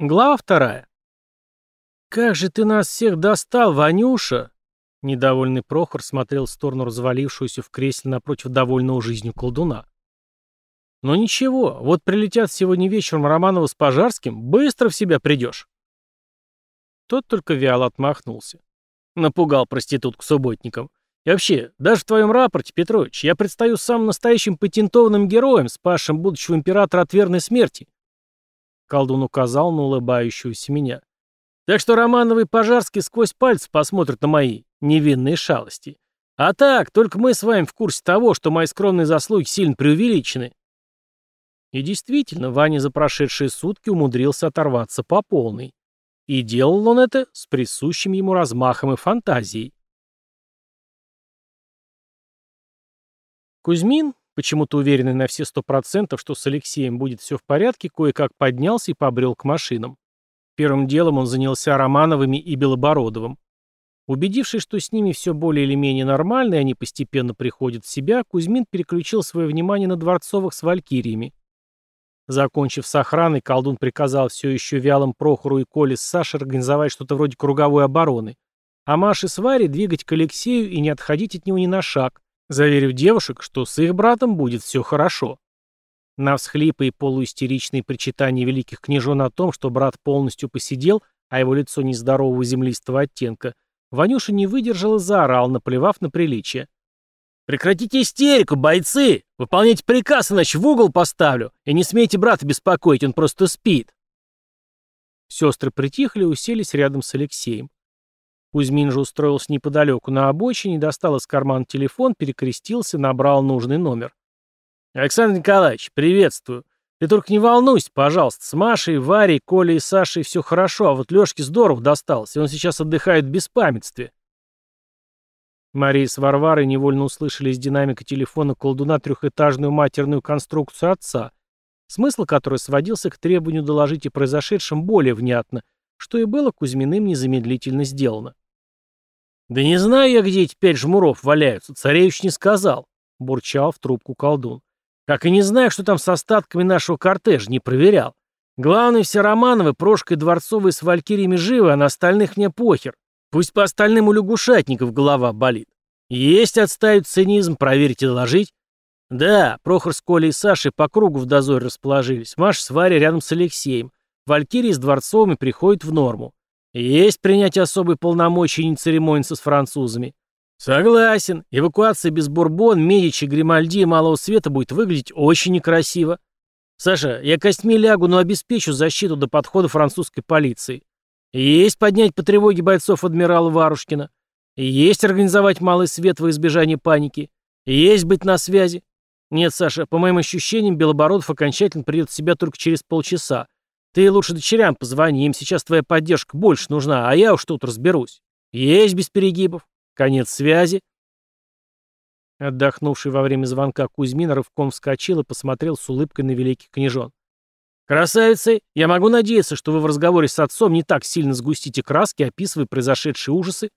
Глава вторая. «Как же ты нас всех достал, Ванюша!» Недовольный Прохор смотрел в сторону развалившуюся в кресле напротив довольного жизнью колдуна. «Но ничего, вот прилетят сегодня вечером Романова с Пожарским, быстро в себя придешь». Тот только вяло отмахнулся. Напугал проститутку субботником. И вообще, даже в твоем рапорте, Петрович, я предстаю самым настоящим патентованным героем, спасшим будущего императора от верной смерти. Колдун указал на улыбающегося меня. Так что Романовы и Пожарский сквозь пальцы посмотрят на мои невинные шалости. А так, только мы с вами в курсе того, что мои скромные заслуги сильно преувеличены. И действительно, Ваня за прошедшие сутки умудрился оторваться по полной. И делал он это с присущим ему размахом и фантазией. Кузьмин, почему-то уверенный на все сто процентов, что с Алексеем будет все в порядке, кое-как поднялся и побрел к машинам. Первым делом он занялся Романовыми и Белобородовым. Убедившись, что с ними все более или менее нормально, и они постепенно приходят в себя, Кузьмин переключил свое внимание на Дворцовых с Валькириями. Закончив с охраной, колдун приказал все еще вялым Прохору и Коле с Сашей организовать что-то вроде круговой обороны, а Маше с Варей двигать к Алексею и не отходить от него ни на шаг, заверив девушек, что с их братом будет все хорошо. На всхлипы и полуистеричные причитания великих княжон о том, что брат полностью посидел, а его лицо нездорового землистого оттенка, Ванюша не выдержал и заорал, наплевав на приличие. «Прекратите истерику, бойцы! Выполняйте приказ, иначе в угол поставлю! И не смейте брата беспокоить, он просто спит!» Сестры притихли и уселись рядом с Алексеем. Кузьмин же устроился неподалеку на обочине, достал из кармана телефон, перекрестился, набрал нужный номер. «Александр Николаевич, приветствую. Ты только не волнуйся, пожалуйста. С Машей, Варей, Колей и Сашей все хорошо, а вот Лешке здорово достался, и он сейчас отдыхает в беспамятстве». Мария с Варварой невольно услышали из динамика телефона колдуна трехэтажную матерную конструкцию отца, смысл которой сводился к требованию доложить о произошедшем более внятно, что и было Кузьминым незамедлительно сделано. «Да не знаю я, где эти пять жмуров валяются, царевич не сказал», — бурчал в трубку колдун. «Как и не знаю, что там с остатками нашего кортежа, не проверял. Главное, все Романовы, Прошка и Дворцовые с Валькириями живы, а на остальных мне похер. Пусть по остальным у лягушатников голова болит. Есть отставить цинизм, проверить и доложить. Да, Прохор с Колей и Сашей по кругу в дозоре расположились. Маша с Варей рядом с Алексеем. Валькирии с Дворцовыми приходят в норму. Есть принять особые полномочия и не церемониться с французами. Согласен, эвакуация без Бурбон, Медичи, Гримальди и Малого Света будет выглядеть очень некрасиво. Саша, я костьми лягу, но обеспечу защиту до подхода французской полиции. Есть поднять по тревоге бойцов адмирала Варушкина. Есть организовать Малый Свет во избежание паники. Есть быть на связи. Нет, Саша, по моим ощущениям, Белобородов окончательно придет в себя только через полчаса. Ты лучше дочерям позвони, им сейчас твоя поддержка больше нужна, а я уж тут разберусь. Есть без перегибов. Конец связи. Отдохнувший во время звонка Кузьмин рывком вскочил и посмотрел с улыбкой на великих княжон. «Красавицы, я могу надеяться, что вы в разговоре с отцом не так сильно сгустите краски, описывая произошедшие ужасы.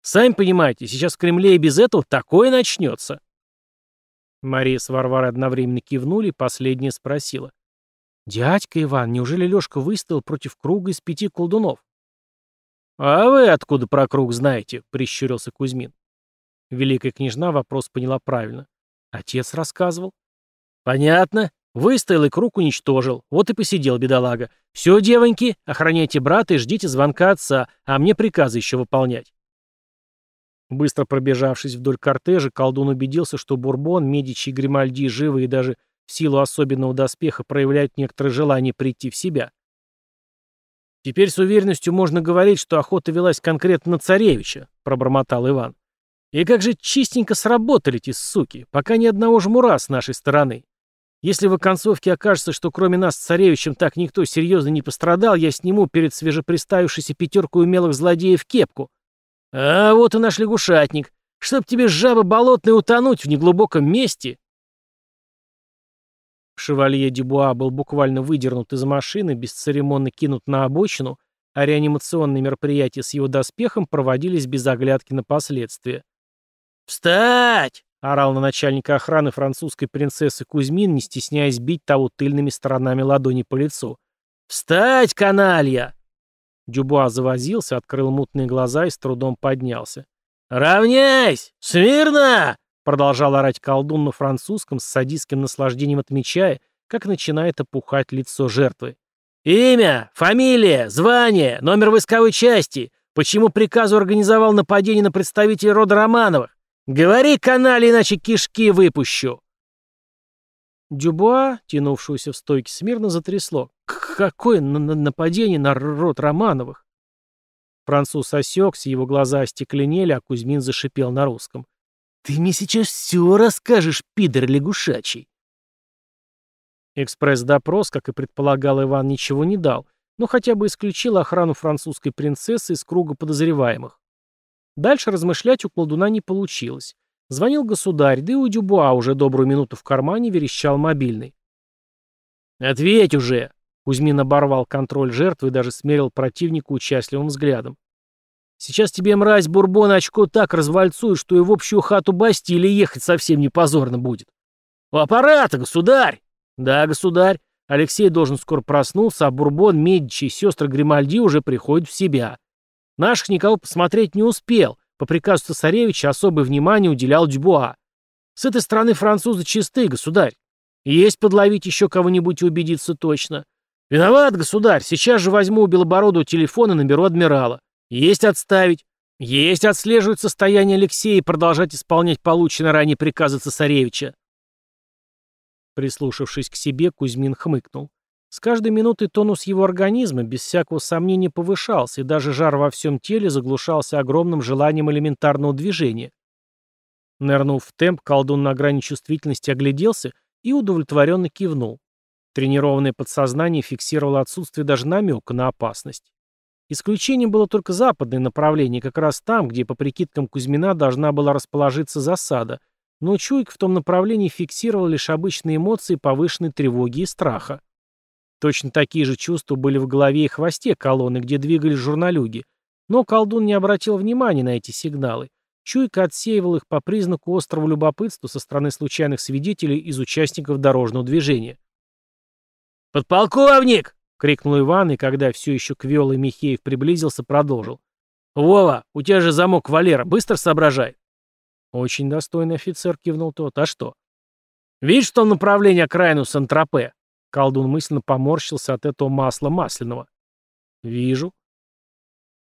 Сами понимаете, сейчас в Кремле и без этого такое начнется». Мария с Варварой одновременно кивнули, последняя спросила. «Дядька Иван, неужели Лёшка выставил против круга из пяти колдунов?» «А вы откуда про круг знаете?» — прищурился Кузьмин. Великая княжна вопрос поняла правильно. Отец рассказывал. «Понятно. Выстоял и круг уничтожил. Вот и посидел бедолага. Все, девоньки, охраняйте брата и ждите звонка отца, а мне приказы еще выполнять». Быстро пробежавшись вдоль кортежа, колдун убедился, что Бурбон, Медичи и Гримальди живы и даже в силу особенного доспеха проявляют некоторое желание прийти в себя. «Теперь с уверенностью можно говорить, что охота велась конкретно на царевича», — пробормотал Иван. «И как же чистенько сработали эти суки, пока ни одного жмура с нашей стороны. Если в оконцовке окажется, что кроме нас с царевичем так никто серьезно не пострадал, я сниму перед свежеприставившейся пятеркой умелых злодеев кепку. А вот и наш лягушатник. Чтоб тебе жаба болотная утонуть в неглубоком месте, Шевалье Дюбуа был буквально выдернут из машины, бесцеремонно кинут на обочину, а реанимационные мероприятия с его доспехом проводились без оглядки на последствия. «Встать!» — орал на начальника охраны французской принцессы Кузьмин, не стесняясь бить того тыльными сторонами ладони по лицу. «Встать, каналья!» Дюбуа завозился, открыл мутные глаза и с трудом поднялся. «Равняйсь! Смирно!» Продолжал орать колдун на французском с садистским наслаждением отмечая, как начинает опухать лицо жертвы. «Имя, фамилия, звание, номер войсковой части. Почему приказу организовал нападение на представителей рода Романовых? Говори, канале, иначе кишки выпущу!» Дюбуа, тянувшуюся в стойке смирно, затрясло. «Какое нападение на род Романовых?» Француз осекся, его глаза остекленели, а Кузьмин зашипел на русском. «Ты мне сейчас все расскажешь, пидор лягушачий!» Экспресс-допрос, как и предполагал Иван, ничего не дал, но хотя бы исключил охрану французской принцессы из круга подозреваемых. Дальше размышлять у колдуна не получилось. Звонил государь, да и у Дюбуа уже добрую минуту в кармане верещал мобильный. «Ответь уже!» Кузьмин оборвал контроль жертвы и даже смерил противника участливым взглядом. «Сейчас тебе, мразь, бурбон очко так развальцует, что и в общую хату Бастилии ехать совсем не позорно будет». «У аппарата, государь!» «Да, государь. Алексей должен скоро проснуться, а Бурбон, Медичи и сестры Гримальди уже приходят в себя. Наших никого посмотреть не успел. По приказу цесаревича особое внимание уделял Дюбуа. С этой стороны французы чисты, государь. Есть подловить еще кого-нибудь и убедиться точно. Виноват, государь. Сейчас же возьму у Белобородова телефон и наберу адмирала. Есть отставить. Есть отслеживать состояние Алексея и продолжать исполнять полученные ранее приказы цесаревича. Прислушавшись к себе, Кузьмин хмыкнул. С каждой минутой тонус его организма без всякого сомнения повышался, и даже жар во всем теле заглушался огромным желанием элементарного движения. Нырнув в темп, колдун на грани чувствительности огляделся и удовлетворенно кивнул. Тренированное подсознание фиксировало отсутствие даже намека на опасность. Исключением было только западное направление, как раз там, где, по прикидкам Кузьмина, должна была расположиться засада, но чуйка в том направлении фиксировала лишь обычные эмоции повышенной тревоги и страха. Точно такие же чувства были в голове и хвосте колонны, где двигались журналюги, но колдун не обратил внимания на эти сигналы. Чуйка отсеивал их по признаку острого любопытства со стороны случайных свидетелей из участников дорожного движения. «Подполковник!» — крикнул Иван, и когда все еще Квел и Михеев приблизился, продолжил. «Вова, у тебя же замок Валера, быстро соображай!» «Очень достойный офицер», — кивнул тот. «А что?» «Видишь, в том направлении окраину Сан-Тропе?» Колдун мысленно поморщился от этого масла масляного. «Вижу».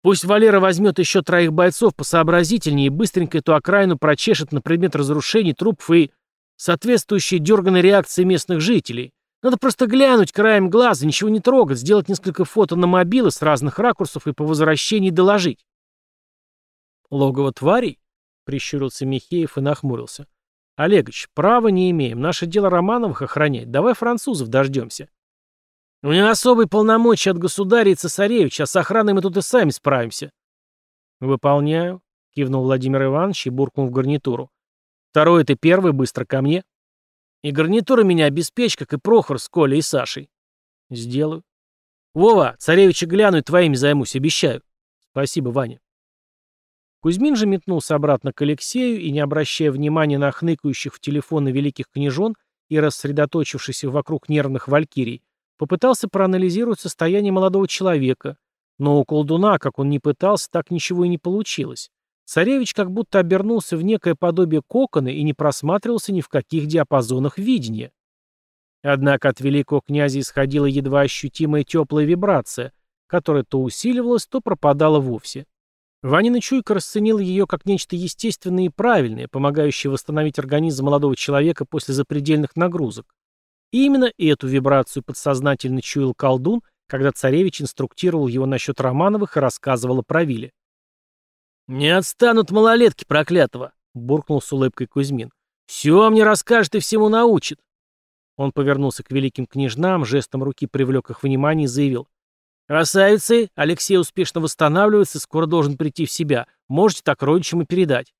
«Пусть Валера возьмет еще троих бойцов посообразительнее и быстренько эту окраину прочешет на предмет разрушений трупов и соответствующей дерганной реакции местных жителей. Надо просто глянуть краем глаза, ничего не трогать, сделать несколько фото на мобилы с разных ракурсов и по возвращении доложить». «Логово тварей?» Прищурился Михеев и нахмурился. «Олегович, права не имеем. Наше дело Романовых охранять. Давай французов дождемся». «У него особые полномочия от государя и цесаревича, а с охраной мы тут и сами справимся». «Выполняю», — кивнул Владимир Иванович и буркнул в гарнитуру. «Второй — это первый, быстро ко мне». «И гарнитура меня обеспечь, как и Прохор с Колей и Сашей». «Сделаю». «Вова, царевича гляну и твоими займусь, обещаю». «Спасибо, Ваня». Кузьмин же метнулся обратно к Алексею и, не обращая внимания на хныкающих в телефоны великих княжон и рассредоточившихся вокруг нервных валькирий, попытался проанализировать состояние молодого человека, но у колдуна, как он ни пытался, так ничего и не получилось. Царевич как будто обернулся в некое подобие кокона и не просматривался ни в каких диапазонах видения. Однако от великого князя исходила едва ощутимая теплая вибрация, которая то усиливалась, то пропадала вовсе. Ванина чуйка расценила ее как нечто естественное и правильное, помогающее восстановить организм молодого человека после запредельных нагрузок. И именно эту вибрацию подсознательно чуял колдун, когда царевич инструктировал его насчет Романовых и рассказывал о правиле. «Не отстанут малолетки проклятого!» — буркнул с улыбкой Кузьмин. «Все мне расскажет и всему научит!» Он повернулся к великим княжнам, жестом руки привлек их внимание и заявил. «Красавицы, Алексей успешно восстанавливается, скоро должен прийти в себя. Можете так родичам и передать».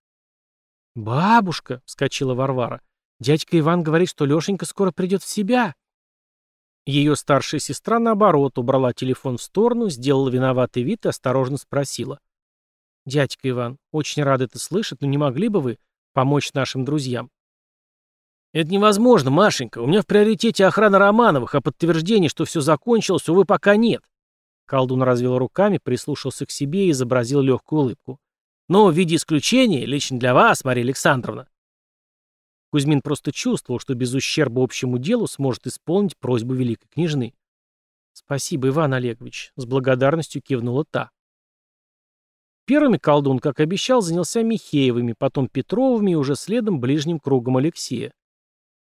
«Бабушка», — вскочила Варвара, — «дядька Иван говорит, что Лешенька скоро придет в себя». Ее старшая сестра, наоборот, убрала телефон в сторону, сделала виноватый вид и осторожно спросила. «Дядька Иван, очень рад это слышать, но не могли бы вы помочь нашим друзьям?» «Это невозможно, Машенька. У меня в приоритете охрана Романовых, а подтверждение, что все закончилось, увы, пока нет». Колдун развел руками, прислушался к себе и изобразил легкую улыбку. «Но в виде исключения, лично для вас, Мария Александровна». Кузьмин просто чувствовал, что без ущерба общему делу сможет исполнить просьбу великой княжны. «Спасибо, Иван Олегович», — с благодарностью кивнула та. Первыми колдун, как обещал, занялся Михеевыми, потом Петровыми и уже следом ближним кругом Алексея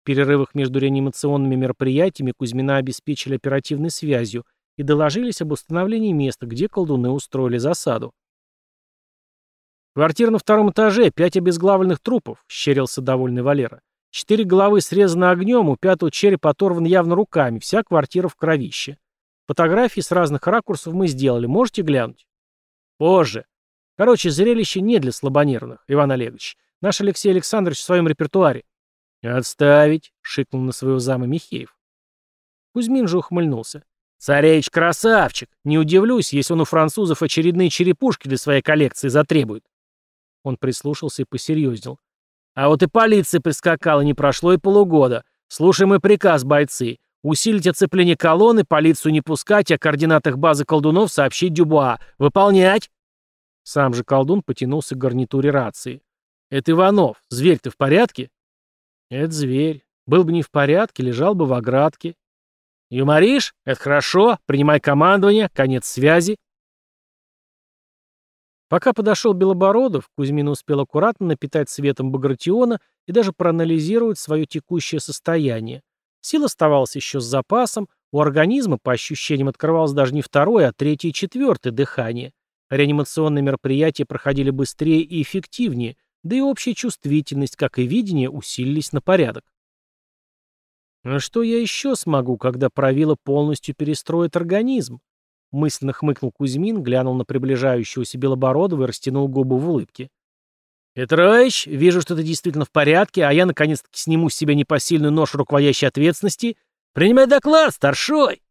перерывах между реанимационными мероприятиями Кузьмина обеспечили оперативной связью и доложились об установлении места, где колдуны устроили засаду. «Квартира на втором этаже, пять обезглавленных трупов», — щерился довольный Валера. «Четыре головы срезаны огнем, у пятого череп оторван явно руками, вся квартира в кровище. Фотографии с разных ракурсов мы сделали, можете глянуть?» «Позже. Короче, зрелище не для слабонервных, Иван Олегович. Наш Алексей Александрович в своем репертуаре. «Отставить!» — шикнул на своего зама Михеев. Кузьмин же ухмыльнулся. «Царевич красавчик! Не удивлюсь, если он у французов очередные черепушки для своей коллекции затребует». Он прислушался и посерьезнел. «А вот и полиция прискакала, не прошло и полугода. Слушай мой приказ, бойцы. Усилить оцепление колонны, полицию не пускать, о координатах базы колдунов сообщить Дюбуа. Выполнять!» Сам же колдун потянулся к гарнитуре рации. «Это Иванов. Зверь, ты в порядке?» Это зверь. Был бы не в порядке, лежал бы в оградке. Юморишь? Это хорошо. Принимай командование. Конец связи. Пока подошел Белобородов, Кузьмин успел аккуратно напитать светом Багратиона и даже проанализировать свое текущее состояние. Сил оставалась еще с запасом, у организма, по ощущениям, открывалось даже не второе, а третье и четвертое дыхание. Реанимационные мероприятия проходили быстрее и эффективнее, да и общая чувствительность, как и видение, усилились на порядок. А что я еще смогу, когда правило полностью перестроит организм? Мысленно хмыкнул Кузьмин, глянул на приближающегося Белобородова и растянул губы в улыбке. «Петрович, вижу, что ты действительно в порядке, а я наконец-таки сниму с себя непосильную нож руководящей ответственности. Принимай доклад, старшой!»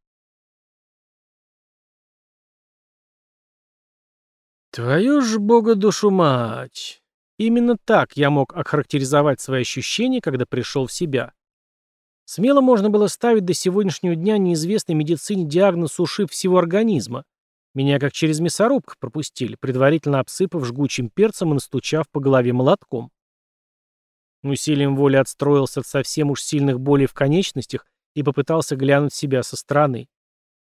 «Твою ж бога душу мать!» Именно так я мог охарактеризовать свои ощущения, когда пришел в себя. Смело можно было ставить до сегодняшнего дня неизвестной медицине диагноз ушиб всего организма. Меня как через мясорубку пропустили, предварительно обсыпав жгучим перцем и настучав по голове молотком. Усилием воли отстроился от совсем уж сильных болей в конечностях и попытался глянуть себя со стороны.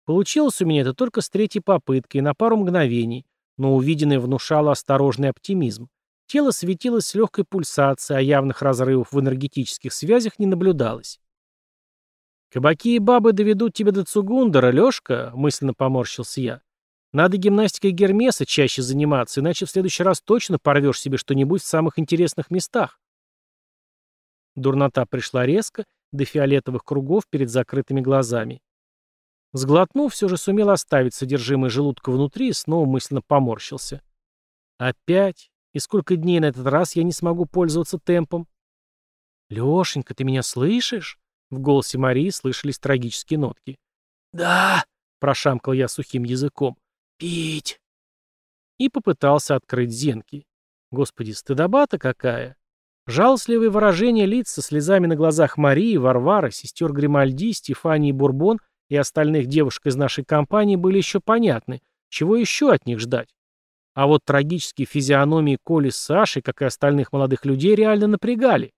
Получилось у меня это только с третьей попытки и на пару мгновений, но увиденное внушало осторожный оптимизм. Тело светилось с легкой пульсацией, а явных разрывов в энергетических связях не наблюдалось. «Кабаки и бабы доведут тебя до Цугундера, Лёшка», — мысленно поморщился я. «Надо гимнастикой Гермеса чаще заниматься, иначе в следующий раз точно порвешь себе что-нибудь в самых интересных местах». Дурнота пришла резко, до фиолетовых кругов перед закрытыми глазами. Сглотнув, все же сумел оставить содержимое желудка внутри и снова мысленно поморщился. Опять и сколько дней на этот раз я не смогу пользоваться темпом? «Лешенька, ты меня слышишь?» В голосе Марии слышались трагические нотки. «Да!» — прошамкал я сухим языком. «Пить!» И попытался открыть зенки. Господи, стыдоба-то какая! Жалостливые выражения лиц со слезами на глазах Марии, Варвары, сестер Гримальди, Стефании Бурбон и остальных девушек из нашей компании были еще понятны. Чего еще от них ждать? А вот трагические физиономии Коли с Сашей, как и остальных молодых людей, реально напрягали.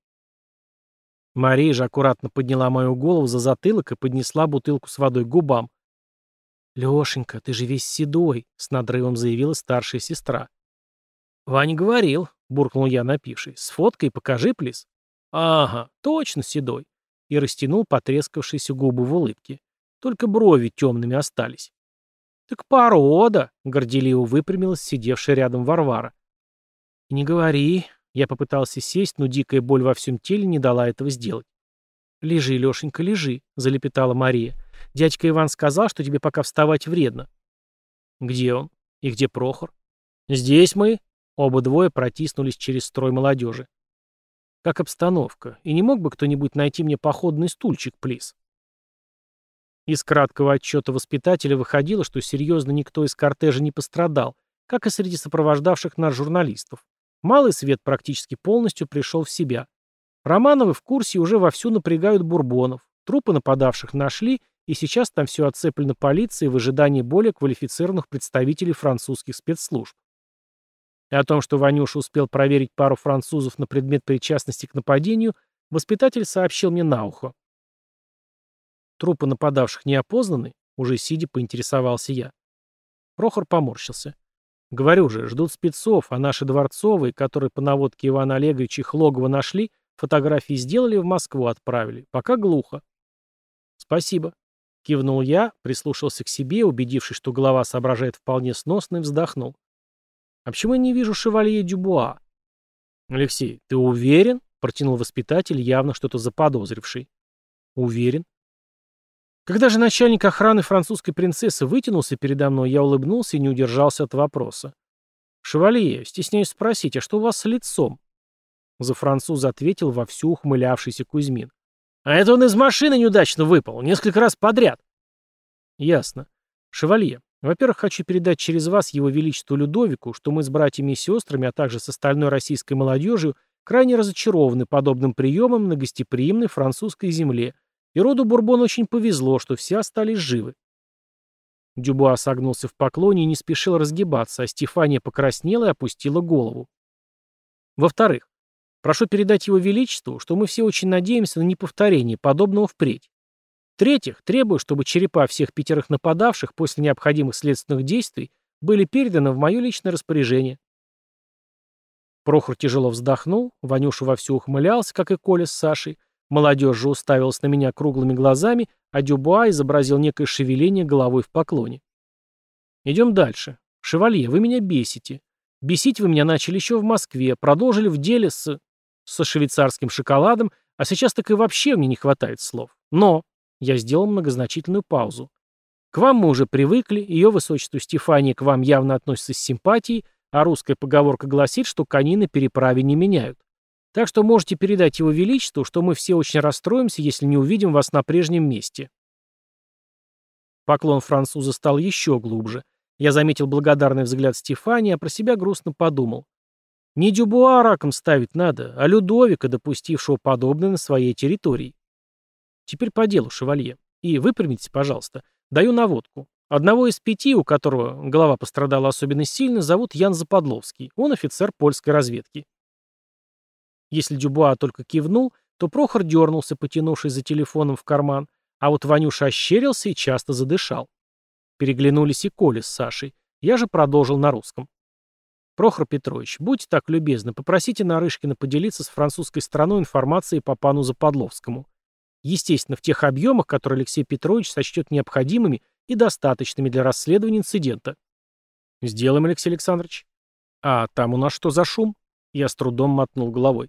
Мария же аккуратно подняла мою голову за затылок и поднесла бутылку с водой к губам. «Лешенька, ты же весь седой», — с надрывом заявила старшая сестра. «Ваня говорил», — буркнул я, напивший. «С фоткой покажи, плиз». «Ага, точно седой», — и растянул потрескавшиеся губы в улыбке. Только брови темными остались. «Так порода!» — горделиво выпрямилась сидевшая рядом Варвара. «И не говори». Я попытался сесть, но дикая боль во всем теле не дала этого сделать. «Лежи, Лешенька, лежи», — залепетала Мария. «Дядька Иван сказал, что тебе пока вставать вредно». «Где он? И где Прохор?» «Здесь мы». Оба двое протиснулись через строй молодежи. «Как обстановка? И не мог бы кто-нибудь найти мне походный стульчик, плиз?» Из краткого отчета воспитателя выходило, что серьезно никто из кортежа не пострадал, как и среди сопровождавших нас журналистов. Малый свет практически полностью пришел в себя. Романовы в курсе уже вовсю напрягают бурбонов. Трупы нападавших нашли, и сейчас там все отцеплено полицией в ожидании более квалифицированных представителей французских спецслужб. И о том, что Ванюша успел проверить пару французов на предмет причастности к нападению, воспитатель сообщил мне на ухо. Трупы нападавших не опознаны? Уже сидя поинтересовался я. Прохор поморщился. Говорю же, ждут спецов, а наши дворцовые, которые по наводке Ивана Олеговича их логово нашли, фотографии сделали в Москву отправили. Пока глухо. Спасибо. Кивнул я, прислушался к себе, убедившись, что голова соображает вполне сносно, и вздохнул. А почему я не вижу шевалье Дюбуа? Алексей, ты уверен? Протянул воспитатель, явно что-то заподозривший. Уверен. Когда же начальник охраны французской принцессы вытянулся передо мной, я улыбнулся и не удержался от вопроса. «Шевалье, стесняюсь спросить, а что у вас с лицом?» За француза ответил вовсю ухмылявшийся Кузьмин. «А это он из машины неудачно выпал, несколько раз подряд». «Ясно. Шевалье, во-первых, хочу передать через вас его величеству Людовику, что мы с братьями и сестрами, а также с остальной российской молодежью крайне разочарованы подобным приемом на гостеприимной французской земле, и роду Бурбон очень повезло, что все остались живы. Дюбуа согнулся в поклоне и не спешил разгибаться, а Стефания покраснела и опустила голову. Во-вторых, прошу передать его величеству, что мы все очень надеемся на неповторение подобного впредь. В-третьих, требую, чтобы черепа всех пятерых нападавших после необходимых следственных действий были переданы в мое личное распоряжение. Прохор тяжело вздохнул, Ванюша вовсю ухмылялся, как и Коля с Сашей, молодежь же уставилась на меня круглыми глазами, а Дюбуа изобразил некое шевеление головой в поклоне. Идем дальше. Шевалье, вы меня бесите. Бесить вы меня начали еще в Москве, продолжили в деле с... со швейцарским шоколадом, а сейчас так и вообще мне не хватает слов. Но я сделал многозначительную паузу. К вам мы уже привыкли, ее высочество Стефания к вам явно относится с симпатией, а русская поговорка гласит, что кони на переправе не меняют. Так что можете передать его величеству, что мы все очень расстроимся, если не увидим вас на прежнем месте. Поклон француза стал еще глубже. Я заметил благодарный взгляд Стефании, а про себя грустно подумал. Не Дюбуа раком ставить надо, а Людовика, допустившего подобное на своей территории. Теперь по делу, шевалье. И выпрямитесь, пожалуйста. Даю наводку. Одного из пяти, у которого голова пострадала особенно сильно, зовут Ян Западловский. Он офицер польской разведки. Если Дюбуа только кивнул, то Прохор дернулся, потянувшись за телефоном в карман, а вот Ванюша ощерился и часто задышал. Переглянулись и Коля с Сашей. Я же продолжил на русском. Прохор Петрович, будьте так любезны, попросите Нарышкина поделиться с французской стороной информацией по пану Западловскому. Естественно, в тех объемах, которые Алексей Петрович сочтет необходимыми и достаточными для расследования инцидента. Сделаем, Алексей Александрович. А там у нас что за шум? Я с трудом мотнул головой.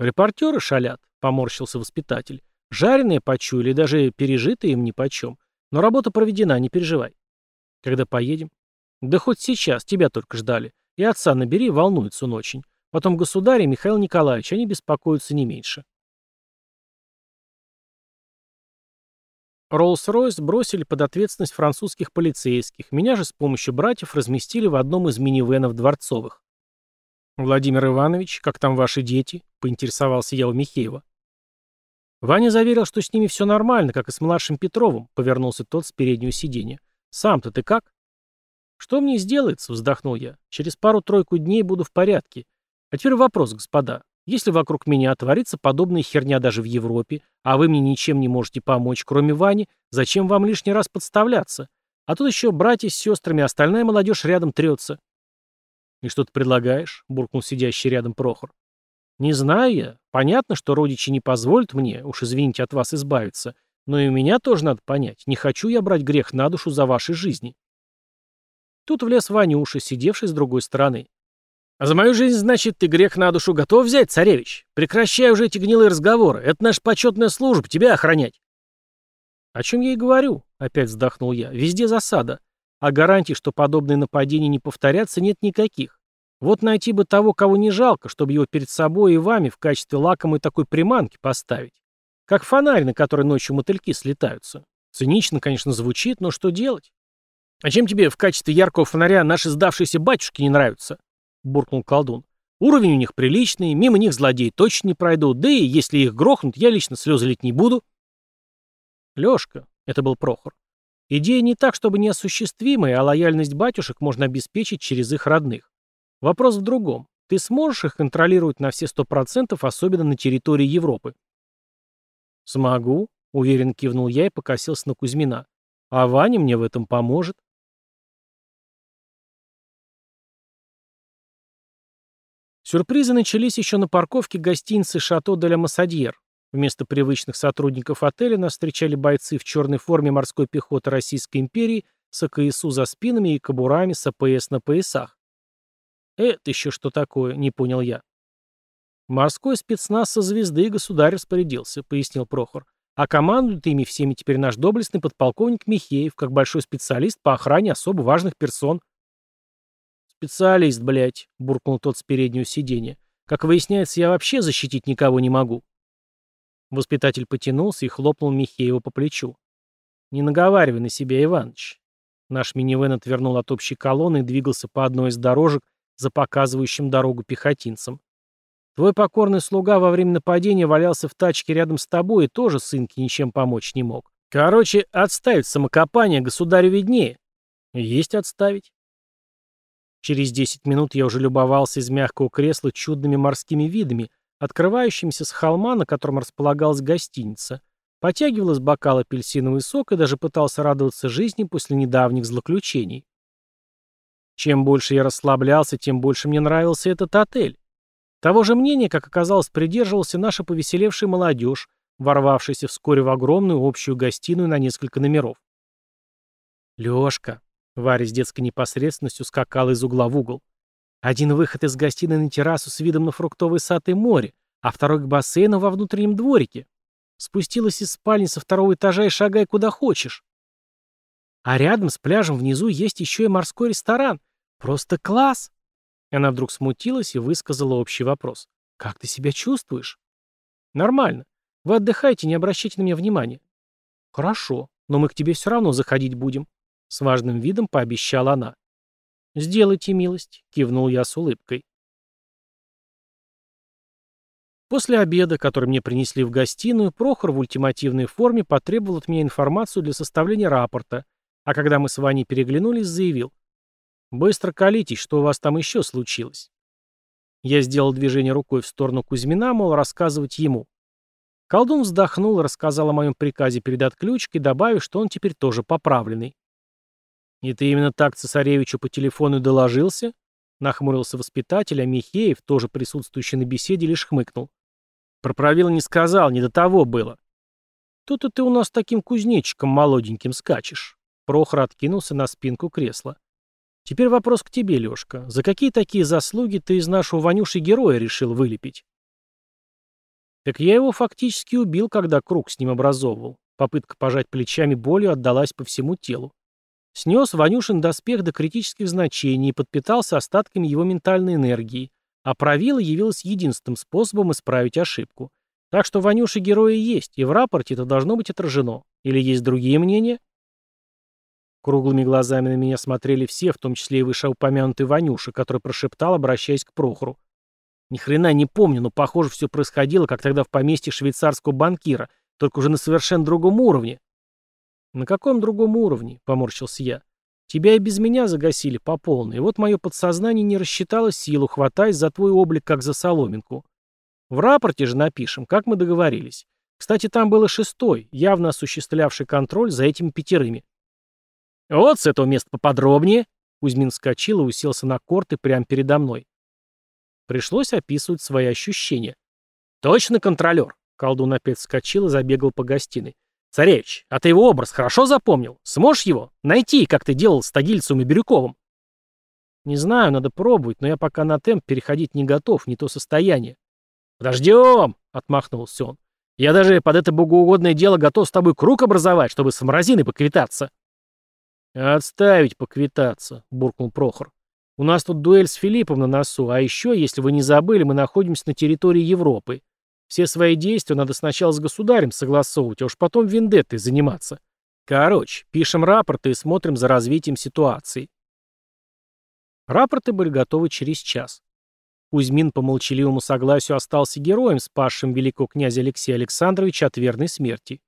Репортеры шалят, поморщился воспитатель. Жареные почуяли, даже пережитые им нипочем. Но работа проведена, не переживай. Когда поедем? Да хоть сейчас, тебя только ждали. И отца набери, волнуется он очень. Потом государь и Михаил Николаевич, они беспокоятся не меньше. Роллс-Ройс бросили под ответственность французских полицейских, меня же с помощью братьев разместили в одном из минивенов дворцовых. «Владимир Иванович, как там ваши дети?» — поинтересовался я у Михеева. Ваня заверил, что с ними все нормально, как и с младшим Петровым, повернулся тот с переднего сиденья. «Сам-то ты как?» «Что мне сделается?» — вздохнул я. «Через пару-тройку дней буду в порядке. А теперь вопрос, господа. Если вокруг меня творится подобная херня даже в Европе, а вы мне ничем не можете помочь, кроме Вани, зачем вам лишний раз подставляться? А тут еще братья с сестрами, остальная молодежь рядом трется. «И что ты предлагаешь?» — буркнул сидящий рядом Прохор. «Не знаю я. Понятно, что родичи не позволят мне, уж извините, от вас избавиться. Но и меня тоже надо понять. Не хочу я брать грех на душу за вашей жизни». Тут влез Ванюша, сидевший с другой стороны. А за мою жизнь, значит, ты грех на душу готов взять, царевич? Прекращай уже эти гнилые разговоры. Это наша почетная служба, тебя охранять. О чем я и говорю, опять вздохнул я. Везде засада. А гарантий, что подобные нападения не повторятся, нет никаких. Вот найти бы того, кого не жалко, чтобы его перед собой и вами в качестве лакомой такой приманки поставить. Как фонарь, на который ночью мотыльки слетаются. Цинично, конечно, звучит, но что делать? А чем тебе в качестве яркого фонаря наши сдавшиеся батюшки не нравятся? — буркнул колдун. Уровень у них приличный, мимо них злодеи точно не пройдут, да и если их грохнут, я лично слезы лить не буду. Лёшка, это был Прохор, идея не так, чтобы неосуществимая, а лояльность батюшек можно обеспечить через их родных. Вопрос в другом. Ты сможешь их контролировать на все сто процентов, особенно на территории Европы? Смогу, уверенно кивнул я и покосился на Кузьмина. А Ваня мне в этом поможет. Сюрпризы начались еще на парковке гостиницы «Шато де ля Массадьер». Вместо привычных сотрудников отеля нас встречали бойцы в черной форме морской пехоты Российской империи с АКСУ за спинами и кобурами с АПС на поясах. «Это еще что такое?» — не понял я. «Морской спецназ со звезды государь распорядился», — пояснил Прохор. «А командует ими всеми теперь наш доблестный подполковник Михеев, как большой специалист по охране особо важных персон». «Специалист, блядь», — буркнул тот с переднего сиденья. «Как выясняется, я вообще защитить никого не могу». Воспитатель потянулся и хлопнул Михеева по плечу. «Не наговаривай на себя, Иваныч». Наш минивэн отвернул от общей колонны и двигался по одной из дорожек за показывающим дорогу пехотинцам. Твой покорный слуга во время нападения валялся в тачке рядом с тобой и тоже сынке ничем помочь не мог. Короче, отставить самокопание государю виднее. Есть отставить. Через 10 минут я уже любовался из мягкого кресла чудными морскими видами, открывающимися с холма, на котором располагалась гостиница. Потягивал из бокала апельсиновый сок и даже пытался радоваться жизни после недавних злоключений. Чем больше я расслаблялся, тем больше мне нравился этот отель. Того же мнения, как оказалось, придерживался наша повеселевшая молодежь, ворвавшаяся вскоре в огромную общую гостиную на несколько номеров. «Лёшка», Варя с детской непосредственностью скакала из угла в угол. Один выход из гостиной на террасу с видом на фруктовый сад и море, а второй к бассейну во внутреннем дворике. Спустилась из спальни со второго этажа и шагай куда хочешь. А рядом с пляжем внизу есть еще и морской ресторан. Просто класс!» Она вдруг смутилась и высказала общий вопрос. «Как ты себя чувствуешь?» «Нормально. Вы отдыхайте, не обращайте на меня внимания». «Хорошо, но мы к тебе все равно заходить будем», с важным видом пообещала она. «Сделайте милость», — кивнул я с улыбкой. После обеда, который мне принесли в гостиную, Прохор в ультимативной форме потребовал от меня информацию для составления рапорта, а когда мы с Ваней переглянулись, заявил. «Быстро колитесь, что у вас там еще случилось?» Я сделал движение рукой в сторону Кузьмина, мол, рассказывать ему. Колдун вздохнул и рассказал о моем приказе перед отключкой, добавив, что он теперь тоже поправленный. «И ты именно так цесаревичу по телефону доложился?» Нахмурился воспитатель, а Михеев, тоже присутствующий на беседе, лишь хмыкнул. Про правила не сказал, не до того было. Тут-то ты у нас таким кузнечиком молоденьким скачешь. Прохор откинулся на спинку кресла. Теперь вопрос к тебе, Лешка. За какие такие заслуги ты из нашего Ванюши героя решил вылепить? Так я его фактически убил, когда круг с ним образовывал. Попытка пожать плечами болью отдалась по всему телу. Снес Ванюшин доспех до критических значений и подпитался остатками его ментальной энергии, а правило явилось единственным способом исправить ошибку. Так что Ванюши герои есть, и в рапорте это должно быть отражено. Или есть другие мнения? Круглыми глазами на меня смотрели все, в том числе и вышеупомянутый Ванюша, который прошептал, обращаясь к Прохору. Ни хрена не помню, но похоже все происходило, как тогда в поместье швейцарского банкира, только уже на совершенно другом уровне. «На каком другом уровне?» — поморщился я. «Тебя и без меня загасили по полной, и вот мое подсознание не рассчитало силу, хватаясь за твой облик, как за соломинку. В рапорте же напишем, как мы договорились. Кстати, там было шестой, явно осуществлявший контроль за этими пятерыми». «Вот с этого места поподробнее», — Кузьмин вскочил и уселся на корты прямо передо мной. Пришлось описывать свои ощущения. «Точно контролер?» — колдун опять вскочил и забегал по гостиной. «Царевич, а ты его образ хорошо запомнил? Сможешь его найти, как ты делал с Тагильцем и Бирюковым?» «Не знаю, надо пробовать, но я пока на темп переходить не готов, не то состояние». «Подождем!» — отмахнулся он. «Я даже под это богоугодное дело готов с тобой круг образовать, чтобы с морозиной поквитаться». «Отставить поквитаться», — буркнул Прохор. «У нас тут дуэль с Филиппом на носу, а еще, если вы не забыли, мы находимся на территории Европы. Все свои действия надо сначала с государем согласовывать, а уж потом вендеттой заниматься. Короче, пишем рапорты и смотрим за развитием ситуации. Рапорты были готовы через час. Кузьмин по молчаливому согласию остался героем, спасшим великого князя Алексея Александровича от верной смерти.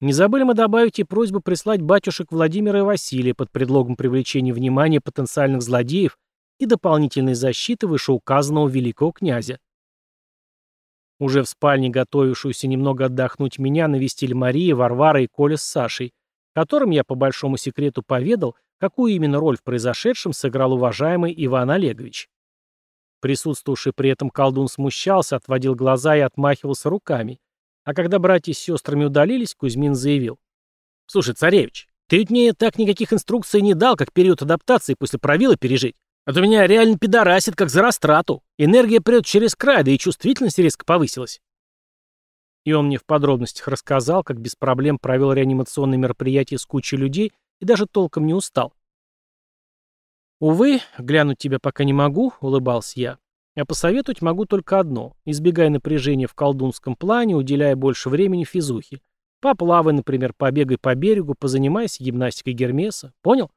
Не забыли мы добавить и просьбу прислать батюшек Владимира и Василия под предлогом привлечения внимания потенциальных злодеев и дополнительной защиты вышеуказанного великого князя. Уже в спальне, готовившуюся немного отдохнуть меня, навестили Мария, Варвара и Коля с Сашей, которым я по большому секрету поведал, какую именно роль в произошедшем сыграл уважаемый Иван Олегович. Присутствовавший при этом колдун смущался, отводил глаза и отмахивался руками. А когда братья с сестрами удалились, Кузьмин заявил. «Слушай, царевич, ты ведь мне так никаких инструкций не дал, как период адаптации после правила пережить. А то меня реально пидорасит, как за растрату. Энергия прет через край, да и чувствительность резко повысилась». И он мне в подробностях рассказал, как без проблем провел реанимационные мероприятия с кучей людей и даже толком не устал. «Увы, глянуть тебя пока не могу», — улыбался я. «А посоветовать могу только одно. Избегай напряжения в колдунском плане, уделяя больше времени физухе. Поплавай, например, побегай по берегу, позанимайся гимнастикой Гермеса. Понял?»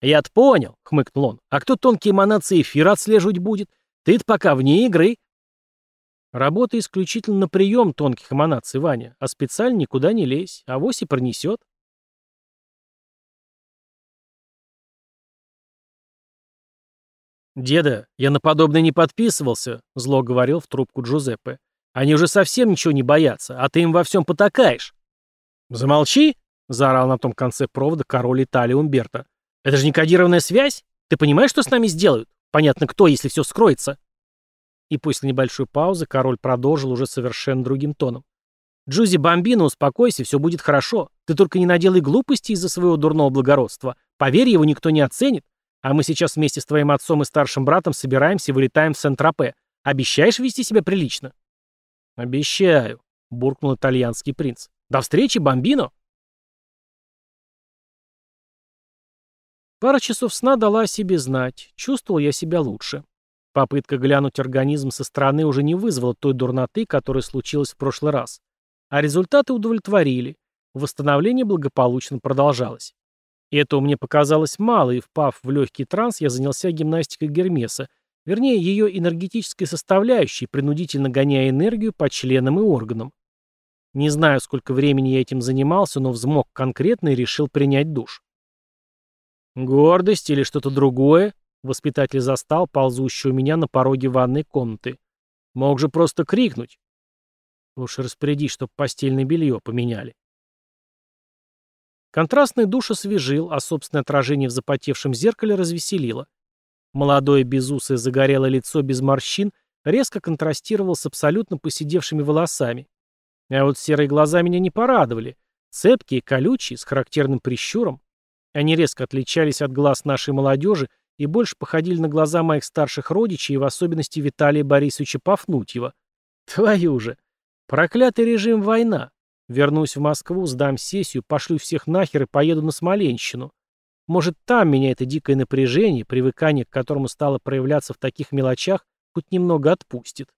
«Я-то понял», — хмыкнул он. «А кто тонкие эманации эфира отслеживать будет? Ты-то пока вне игры». «Работа исключительно на прием тонких эманаций, Ваня, а специально никуда не лезь, а вось и пронесет». «Деда, я на подобное не подписывался», — зло говорил в трубку Джузеппе. «Они уже совсем ничего не боятся, а ты им во всем потакаешь». «Замолчи», — заорал на том конце провода король Италии Умберто. «Это же не кодированная связь? Ты понимаешь, что с нами сделают? Понятно, кто, если все скроется». И после небольшой паузы король продолжил уже совершенно другим тоном. «Джузи Бомбино, успокойся, все будет хорошо. Ты только не наделай глупости из-за своего дурного благородства. Поверь, его никто не оценит. А мы сейчас вместе с твоим отцом и старшим братом собираемся и вылетаем в Сент-Тропе. Обещаешь вести себя прилично?» «Обещаю», — буркнул итальянский принц. «До встречи, бомбино!» Пара часов сна дала о себе знать. Чувствовал я себя лучше. Попытка глянуть организм со стороны уже не вызвала той дурноты, которая случилась в прошлый раз. А результаты удовлетворили. Восстановление благополучно продолжалось. И этого мне показалось мало, и впав в легкий транс, я занялся гимнастикой Гермеса, вернее, ее энергетической составляющей, принудительно гоняя энергию по членам и органам. Не знаю, сколько времени я этим занимался, но взмок конкретно и решил принять душ. Гордость или что-то другое? Воспитатель застал ползущего меня на пороге ванной комнаты. Мог же просто крикнуть. Лучше распорядись, чтоб постельное белье поменяли. Контрастный душ освежил, а собственное отражение в запотевшем зеркале развеселило. Молодое безусое загорелое лицо без морщин резко контрастировало с абсолютно поседевшими волосами. А вот серые глаза меня не порадовали. Цепкие, колючие, с характерным прищуром. Они резко отличались от глаз нашей молодежи и больше походили на глаза моих старших родичей и в особенности Виталия Борисовича Пафнутьева. Твою же! Проклятый режим война! Вернусь в Москву, сдам сессию, пошлю всех нахер и поеду на Смоленщину. Может, там меня это дикое напряжение, привыкание к которому стало проявляться в таких мелочах, хоть немного отпустит.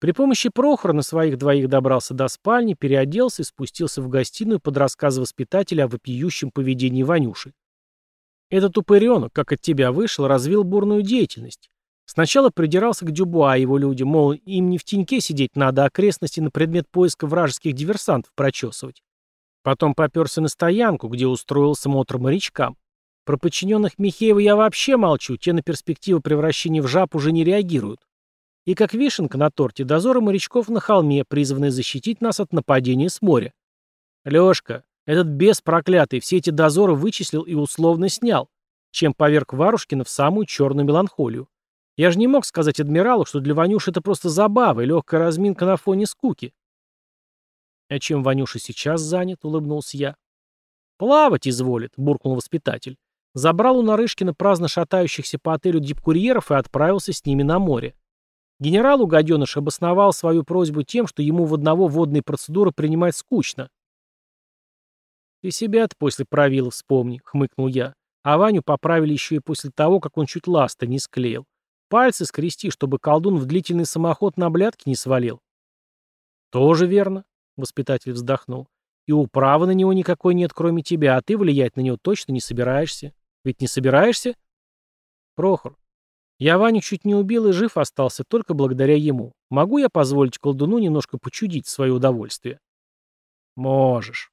При помощи Прохора на своих двоих добрался до спальни, переоделся и спустился в гостиную под рассказ воспитателя о вопиющем поведении Ванюши. Этот упыренок, как от тебя вышел, развил бурную деятельность. Сначала придирался к Дюбуа и его людям, мол, им не в теньке сидеть надо, а окрестности на предмет поиска вражеских диверсантов прочесывать. Потом поперся на стоянку, где устроил смотр морячкам. Про подчиненных Михеева я вообще молчу, те на перспективу превращения в жаб уже не реагируют. И как вишенка на торте, дозоры морячков на холме, призванные защитить нас от нападения с моря. Лёшка, этот бес проклятый, все эти дозоры вычислил и условно снял, чем поверг Варушкина в самую черную меланхолию. Я же не мог сказать адмиралу, что для Ванюши это просто забава и легкая разминка на фоне скуки. «А чем Ванюша сейчас занят?» — улыбнулся я. «Плавать изволит», — буркнул воспитатель. Забрал у Нарышкина праздно шатающихся по отелю дипкурьеров и отправился с ними на море. Генерал Угаденыш обосновал свою просьбу тем, что ему в одного водные процедуры принимать скучно. «Ты себя-то после правил вспомни», — хмыкнул я. А Ваню поправили еще и после того, как он чуть ласта не склеил. Пальцы скрести, чтобы колдун в длительный самоход на блядки не свалил. Тоже верно, воспитатель вздохнул. И управы на него никакой нет, кроме тебя, а ты влиять на него точно не собираешься. Ведь не собираешься? Прохор, Я Ваню чуть не убил и жив остался только благодаря ему. Могу я позволить колдуну немножко почудить свое удовольствие? Можешь.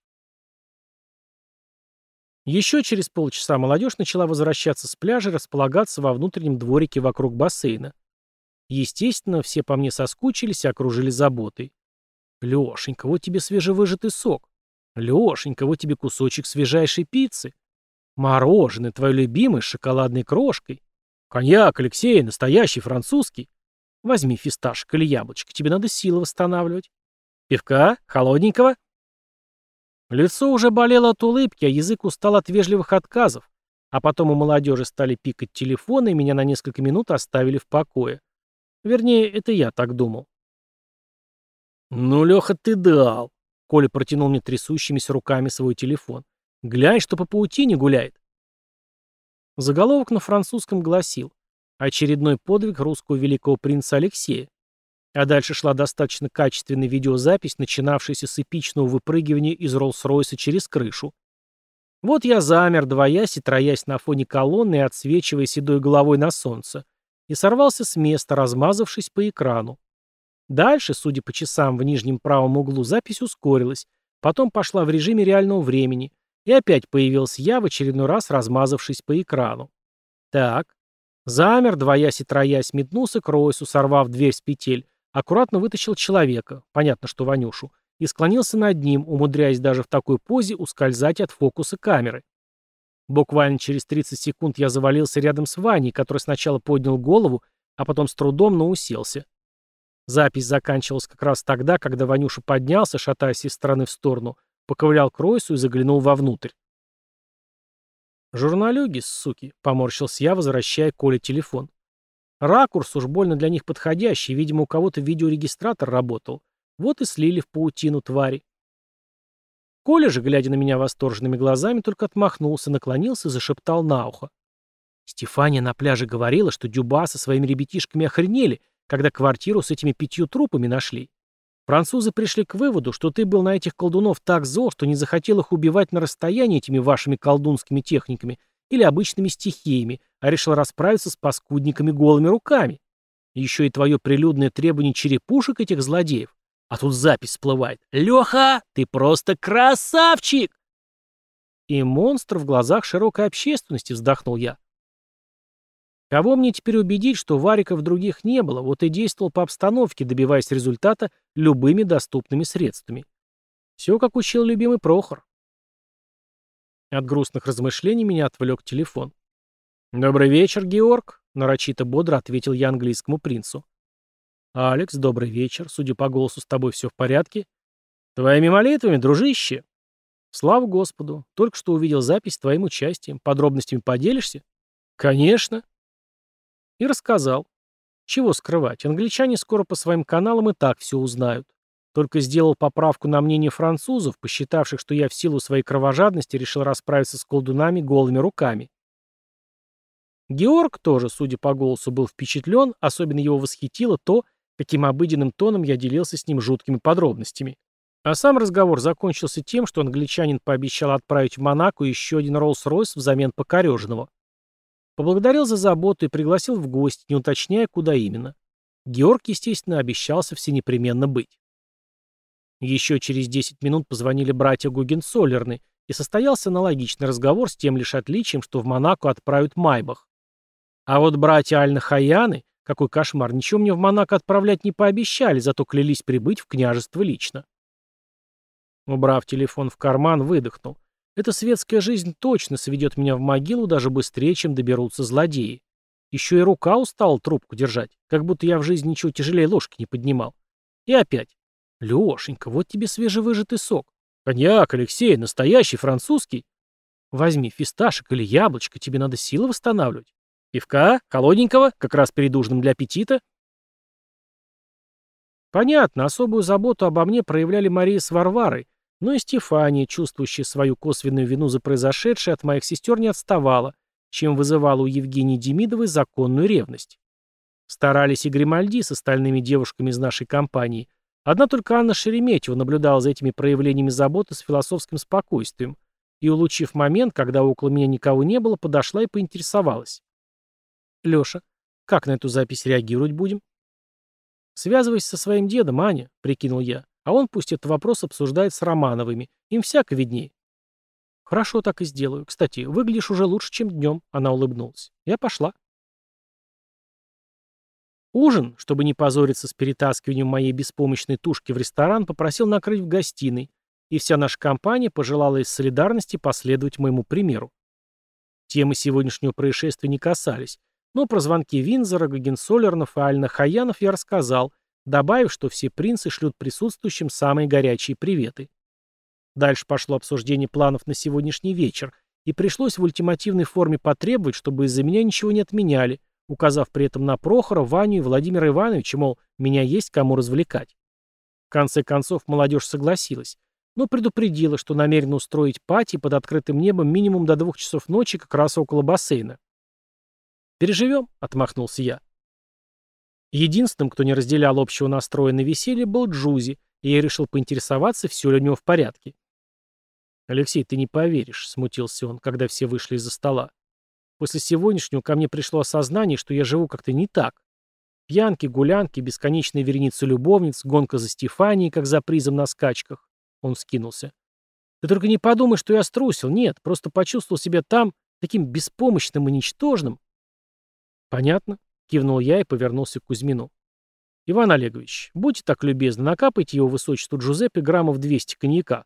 Еще через полчаса молодежь начала возвращаться с пляжа и располагаться во внутреннем дворике вокруг бассейна. Естественно, все по мне соскучились и окружили заботой. «Лешенька, вот тебе свежевыжатый сок. Лешенька, вот тебе кусочек свежайшей пиццы. Мороженое, твое любимое, с шоколадной крошкой. Коньяк, Алексей, настоящий французский. Возьми фисташек или яблочко, тебе надо силы восстанавливать. Пивка? Холодненького?» Лицо уже болело от улыбки, а язык устал от вежливых отказов. А потом у молодежи стали пикать телефоны, и меня на несколько минут оставили в покое. Вернее, это я так думал. «Ну, Леха, ты дал!» Коля протянул мне трясущимися руками свой телефон. «Глянь, что по паутине гуляет!» Заголовок на французском гласил «Очередной подвиг русского великого принца Алексея». А дальше шла достаточно качественная видеозапись, начинавшаяся с эпичного выпрыгивания из Роллс-Ройса через крышу. Вот я замер, двоясь и троясь на фоне колонны отсвечивая седой головой на солнце, и сорвался с места, размазавшись по экрану. Дальше, судя по часам в нижнем правом углу, запись ускорилась, потом пошла в режиме реального времени, и опять появился я, в очередной раз размазавшись по экрану. Так. Замер, двоясь и троясь, метнулся к Ройсу, сорвав дверь с петель, аккуратно вытащил человека, понятно, что Ванюшу, и склонился над ним, умудряясь даже в такой позе ускользать от фокуса камеры. Буквально через 30 секунд я завалился рядом с Ваней, который сначала поднял голову, а потом с трудом, но уселся. Запись заканчивалась как раз тогда, когда Ванюша поднялся, шатаясь из стороны в сторону, поковылял к Ройсу и заглянул вовнутрь. «Журналюги, суки», — поморщился я, возвращая Коле телефон. Ракурс уж больно для них подходящий, видимо, у кого-то видеорегистратор работал. Вот и слили в паутину твари. Коля же, глядя на меня восторженными глазами, только отмахнулся, наклонился и зашептал на ухо. Стефания на пляже говорила, что Дюба со своими ребятишками охренели, когда квартиру с этими пятью трупами нашли. Французы пришли к выводу, что ты был на этих колдунов так зол, что не захотел их убивать на расстоянии этими вашими колдунскими техниками или обычными стихиями, а решил расправиться с паскудниками голыми руками. Еще и твое прилюдное требование черепушек этих злодеев. А тут запись всплывает. «Леха, ты просто красавчик!» И монстр в глазах широкой общественности, вздохнул я. Кого мне теперь убедить, что вариков других не было, вот и действовал по обстановке, добиваясь результата любыми доступными средствами. Все, как учил любимый Прохор. От грустных размышлений меня отвлек телефон. «Добрый вечер, Георг», — нарочито бодро ответил я английскому принцу. «Алекс, добрый вечер. Судя по голосу, с тобой все в порядке?» «Твоими молитвами, дружище!» «Слава Господу. Только что увидел запись с твоим участием. Подробностями поделишься?» «Конечно!» И рассказал. Чего скрывать, англичане скоро по своим каналам и так все узнают. Только сделал поправку на мнение французов, посчитавших, что я в силу своей кровожадности решил расправиться с колдунами голыми руками. Георг тоже, судя по голосу, был впечатлен, особенно его восхитило то, каким обыденным тоном я делился с ним жуткими подробностями. А сам разговор закончился тем, что англичанин пообещал отправить в Монако еще один Роллс-Ройс взамен покореженного. Поблагодарил за заботу и пригласил в гости, не уточняя, куда именно. Георг, естественно, обещался все непременно быть. Еще через 10 минут позвонили братья Гугенцоллерны, и состоялся аналогичный разговор с тем лишь отличием, что в Монако отправят Майбах. А вот братья Альнахаяны, какой кошмар, ничего мне в Монако отправлять не пообещали, зато клялись прибыть в княжество лично. Убрав телефон в карман, выдохнул. Эта светская жизнь точно сведет меня в могилу даже быстрее, чем доберутся злодеи. Еще и рука устала трубку держать, как будто я в жизни ничего тяжелее ложки не поднимал. И опять. Лешенька, вот тебе свежевыжатый сок. Коньяк, Алексей, настоящий, французский. Возьми фисташек или яблочко, тебе надо силы восстанавливать. Пивка? Холодненького? Как раз перед ужином для аппетита? Понятно, особую заботу обо мне проявляли Мария с Варварой, но и Стефания, чувствующая свою косвенную вину за произошедшее, от моих сестер не отставала, чем вызывала у Евгении Демидовой законную ревность. Старались и Гримальди с остальными девушками из нашей компании. Одна только Анна Шереметьева наблюдала за этими проявлениями заботы с философским спокойствием и, улучив момент, когда около меня никого не было, подошла и поинтересовалась. «Леша, Как на эту запись реагировать будем? Связывайся со своим дедом, Аня, прикинул я. А он пусть этот вопрос обсуждает с Романовыми. Им всяко виднее. Хорошо, так и сделаю. Кстати, выглядишь уже лучше, чем днем, она улыбнулась. Я пошла. Ужин, чтобы не позориться с перетаскиванием моей беспомощной тушки в ресторан, попросил накрыть в гостиной, и вся наша компания пожелала из солидарности последовать моему примеру. Темы сегодняшнего происшествия не касались, но про звонки Винзора, Гагенсолернов и Альна Хаянов я рассказал, добавив, что все принцы шлют присутствующим самые горячие приветы. Дальше пошло обсуждение планов на сегодняшний вечер, и пришлось в ультимативной форме потребовать, чтобы из-за меня ничего не отменяли, указав при этом на Прохора, Ваню и Владимира Ивановича, мол, меня есть кому развлекать. В конце концов, молодежь согласилась, но предупредила, что намерена устроить пати под открытым небом минимум до двух часов ночи как раз около бассейна. «Переживем», — отмахнулся я. Единственным, кто не разделял общего настроя на веселье, был Джузи, и я решил поинтересоваться, все ли у него в порядке. «Алексей, ты не поверишь», — смутился он, когда все вышли из-за стола. После сегодняшнего ко мне пришло осознание, что я живу как-то не так. Пьянки, гулянки, бесконечные вереницы любовниц, гонка за Стефанией, как за призом на скачках. Он скинулся. Ты только не подумай, что я струсил. Нет, просто почувствовал себя там таким беспомощным и ничтожным. Понятно, кивнул я и повернулся к Кузьмину. Иван Олегович, будьте так любезны, накапайте его высочеству Джузеппе граммов 200 коньяка.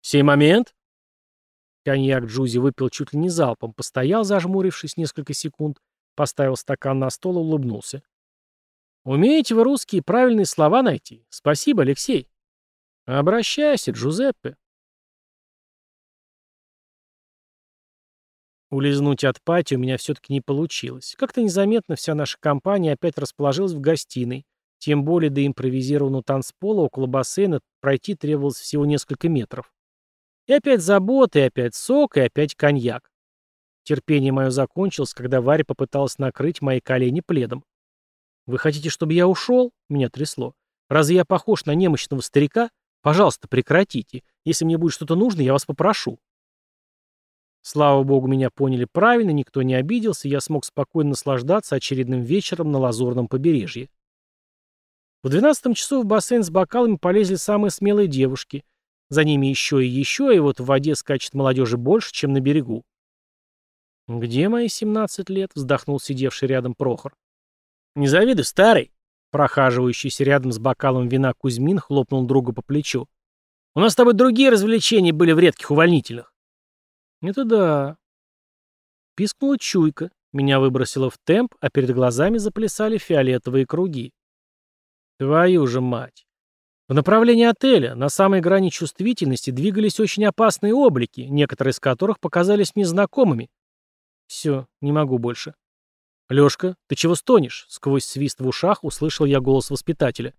Сей момент. Коньяк Джузи выпил чуть ли не залпом, постоял, зажмурившись несколько секунд, поставил стакан на стол и улыбнулся. «Умеете вы русские правильные слова найти? Спасибо, Алексей». «Обращайся, Джузеппе». Улизнуть от пати у меня все-таки не получилось. Как-то незаметно вся наша компания опять расположилась в гостиной, тем более до импровизированного танцпола около бассейна пройти требовалось всего несколько метров. И опять забота, и опять сок, и опять коньяк. Терпение мое закончилось, когда Варя попыталась накрыть мои колени пледом. «Вы хотите, чтобы я ушел?» Меня трясло. «Разве я похож на немощного старика? Пожалуйста, прекратите. Если мне будет что-то нужно, я вас попрошу». Слава богу, меня поняли правильно, никто не обиделся, и я смог спокойно наслаждаться очередным вечером на Лазурном побережье. В двенадцатом часу в бассейн с бокалами полезли самые смелые девушки — за ними еще и еще, и вот в воде скачет молодежи больше, чем на берегу. «Где мои семнадцать лет?» — вздохнул сидевший рядом Прохор. «Не завидуй, старый!» Прохаживающийся рядом с бокалом вина Кузьмин хлопнул друга по плечу. «У нас с тобой другие развлечения были в редких увольнительных». «Это да». Пискнула чуйка, меня выбросило в темп, а перед глазами заплясали фиолетовые круги. «Твою же мать! В направлении отеля, на самой грани чувствительности, двигались очень опасные облики, некоторые из которых показались мне знакомыми. Все, не могу больше. «Лёшка, ты чего стонешь?» — сквозь свист в ушах услышал я голос воспитателя.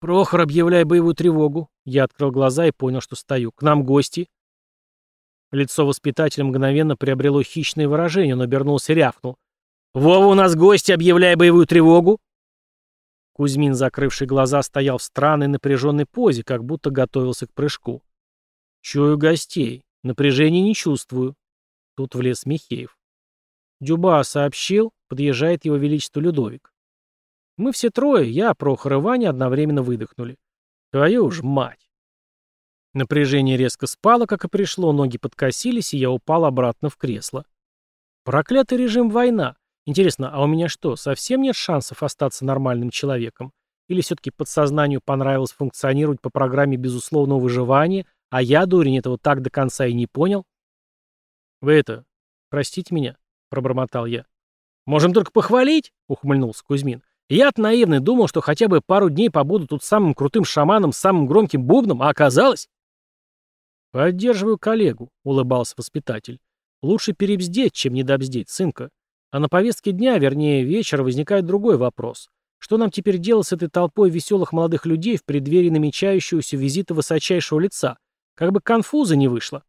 «Прохор, объявляй боевую тревогу». Я открыл глаза и понял, что стою. «К нам гости». Лицо воспитателя мгновенно приобрело хищное выражение, но обернулся и рявкнул. «Вова, у нас гости, объявляй боевую тревогу!» Кузьмин, закрывший глаза, стоял в странной напряженной позе, как будто готовился к прыжку. «Чую гостей. Напряжения не чувствую». Тут влез Михеев. Дюба сообщил, подъезжает его величество Людовик. Мы все трое, я, Прохор и Ваня, одновременно выдохнули. Твою ж мать! Напряжение резко спало, как и пришло, ноги подкосились, и я упал обратно в кресло. Проклятый режим война. Интересно, а у меня что, совсем нет шансов остаться нормальным человеком? Или все-таки подсознанию понравилось функционировать по программе безусловного выживания, а я, дурень, этого так до конца и не понял? «Вы это... Простите меня», — пробормотал я. «Можем только похвалить», — ухмыльнулся Кузьмин. «Я-то наивный думал, что хотя бы пару дней побуду тут самым крутым шаманом, самым громким бубном, а оказалось...» «Поддерживаю коллегу», — улыбался воспитатель. «Лучше перебздеть, чем недобздеть, сынка. А на повестке дня, вернее вечера, возникает другой вопрос. Что нам теперь делать с этой толпой веселых молодых людей в преддверии намечающегося визита высочайшего лица? Как бы конфуза не вышло.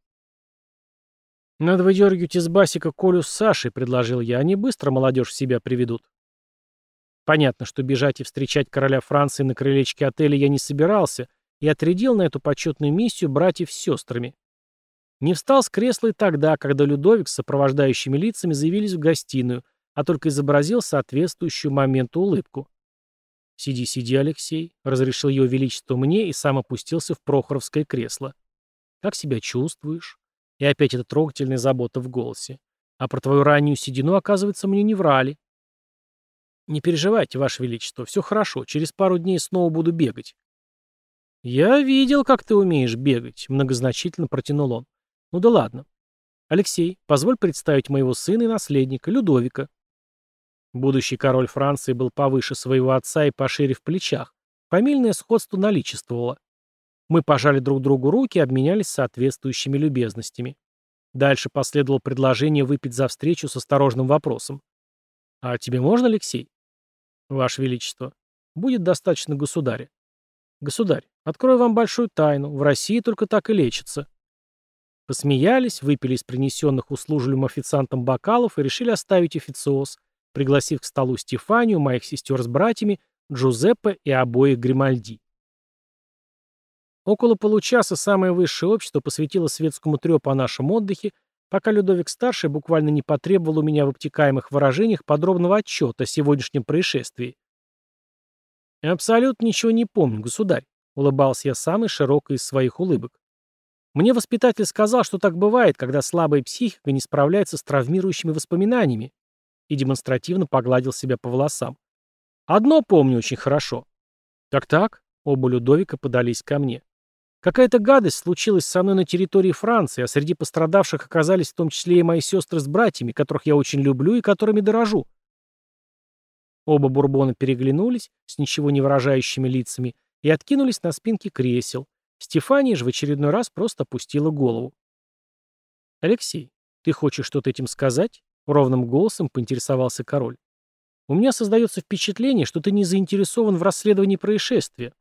«Надо выдергивать из басика Колю с Сашей», — предложил я. «Они быстро молодежь в себя приведут». Понятно, что бежать и встречать короля Франции на крылечке отеля я не собирался и отрядил на эту почетную миссию братьев с сестрами. Не встал с кресла и тогда, когда Людовик с сопровождающими лицами заявились в гостиную, а только изобразил соответствующую моменту улыбку. «Сиди, сиди, Алексей», — разрешил его величество мне и сам опустился в прохоровское кресло. «Как себя чувствуешь?» И опять эта трогательная забота в голосе. «А про твою раннюю седину, оказывается, мне не врали». «Не переживайте, Ваше Величество, все хорошо, через пару дней снова буду бегать». «Я видел, как ты умеешь бегать», — многозначительно протянул он. «Ну да ладно. Алексей, позволь представить моего сына и наследника, Людовика». Будущий король Франции был повыше своего отца и пошире в плечах. Фамильное сходство наличествовало. Мы пожали друг другу руки и обменялись соответствующими любезностями. Дальше последовало предложение выпить за встречу с осторожным вопросом. «А тебе можно, Алексей?» «Ваше Величество, будет достаточно государя». «Государь, открою вам большую тайну. В России только так и лечится». Посмеялись, выпили из принесенных услужливым официантам бокалов и решили оставить официоз, пригласив к столу Стефанию, моих сестер с братьями, Джузеппе и обоих Гримальди. Около получаса самое высшее общество посвятило светскому трепу о нашем отдыхе, пока Людовик-старший буквально не потребовал у меня в обтекаемых выражениях подробного отчета о сегодняшнем происшествии. «Абсолютно ничего не помню, государь», — улыбался я самой широкой из своих улыбок. «Мне воспитатель сказал, что так бывает, когда слабая психика не справляется с травмирующими воспоминаниями, и демонстративно погладил себя по волосам. «Одно помню очень хорошо». «Так-так», — оба Людовика подались ко мне. «Какая-то гадость случилась со мной на территории Франции, а среди пострадавших оказались в том числе и мои сестры с братьями, которых я очень люблю и которыми дорожу». Оба бурбона переглянулись с ничего не выражающими лицами и откинулись на спинки кресел. Стефания же в очередной раз просто опустила голову. «Алексей, ты хочешь что-то этим сказать?» Ровным голосом поинтересовался король. «У меня создается впечатление, что ты не заинтересован в расследовании происшествия».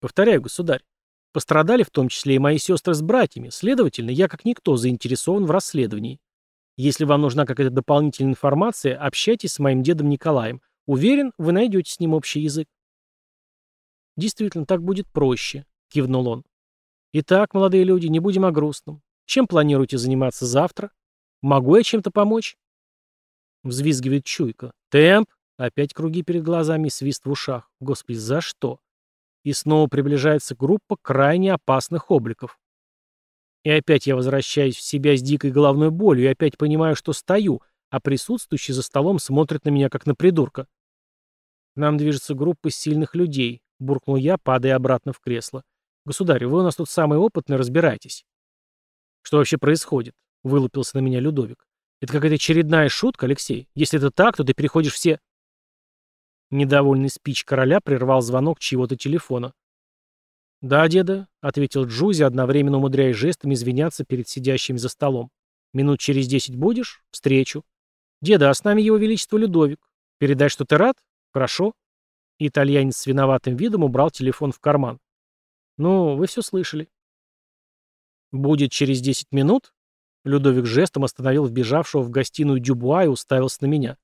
«Повторяю, государь, пострадали в том числе и мои сестры с братьями, следовательно, я как никто заинтересован в расследовании. Если вам нужна какая-то дополнительная информация, общайтесь с моим дедом Николаем. Уверен, вы найдете с ним общий язык». «Действительно, так будет проще», — кивнул он. «Итак, молодые люди, не будем о грустном. Чем планируете заниматься завтра?» Могу я чем-то помочь?» Взвизгивает чуйка. «Темп!» Опять круги перед глазами свист в ушах. Господи, за что? И снова приближается группа крайне опасных обликов. И опять я возвращаюсь в себя с дикой головной болью и опять понимаю, что стою, а присутствующий за столом смотрит на меня, как на придурка. нам движется группа сильных людей, буркнул я, падая обратно в кресло. Государь, вы у нас тут самый опытный, разбирайтесь. Что вообще происходит? — вылупился на меня Людовик. «Это какая-то очередная шутка, Алексей. Если это так, то ты переходишь все...» Недовольный спич короля прервал звонок чьего-то телефона. «Да, деда», — ответил Джузи, одновременно умудряясь жестами извиняться перед сидящими за столом. «Минут через десять будешь? Встречу». «Деда, а с нами его величество Людовик. Передай, что ты рад? Хорошо». Итальянец с виноватым видом убрал телефон в карман. «Ну, вы все слышали». «Будет через десять минут?» Людовик жестом остановил вбежавшего в гостиную Дюбуа и уставился на меня.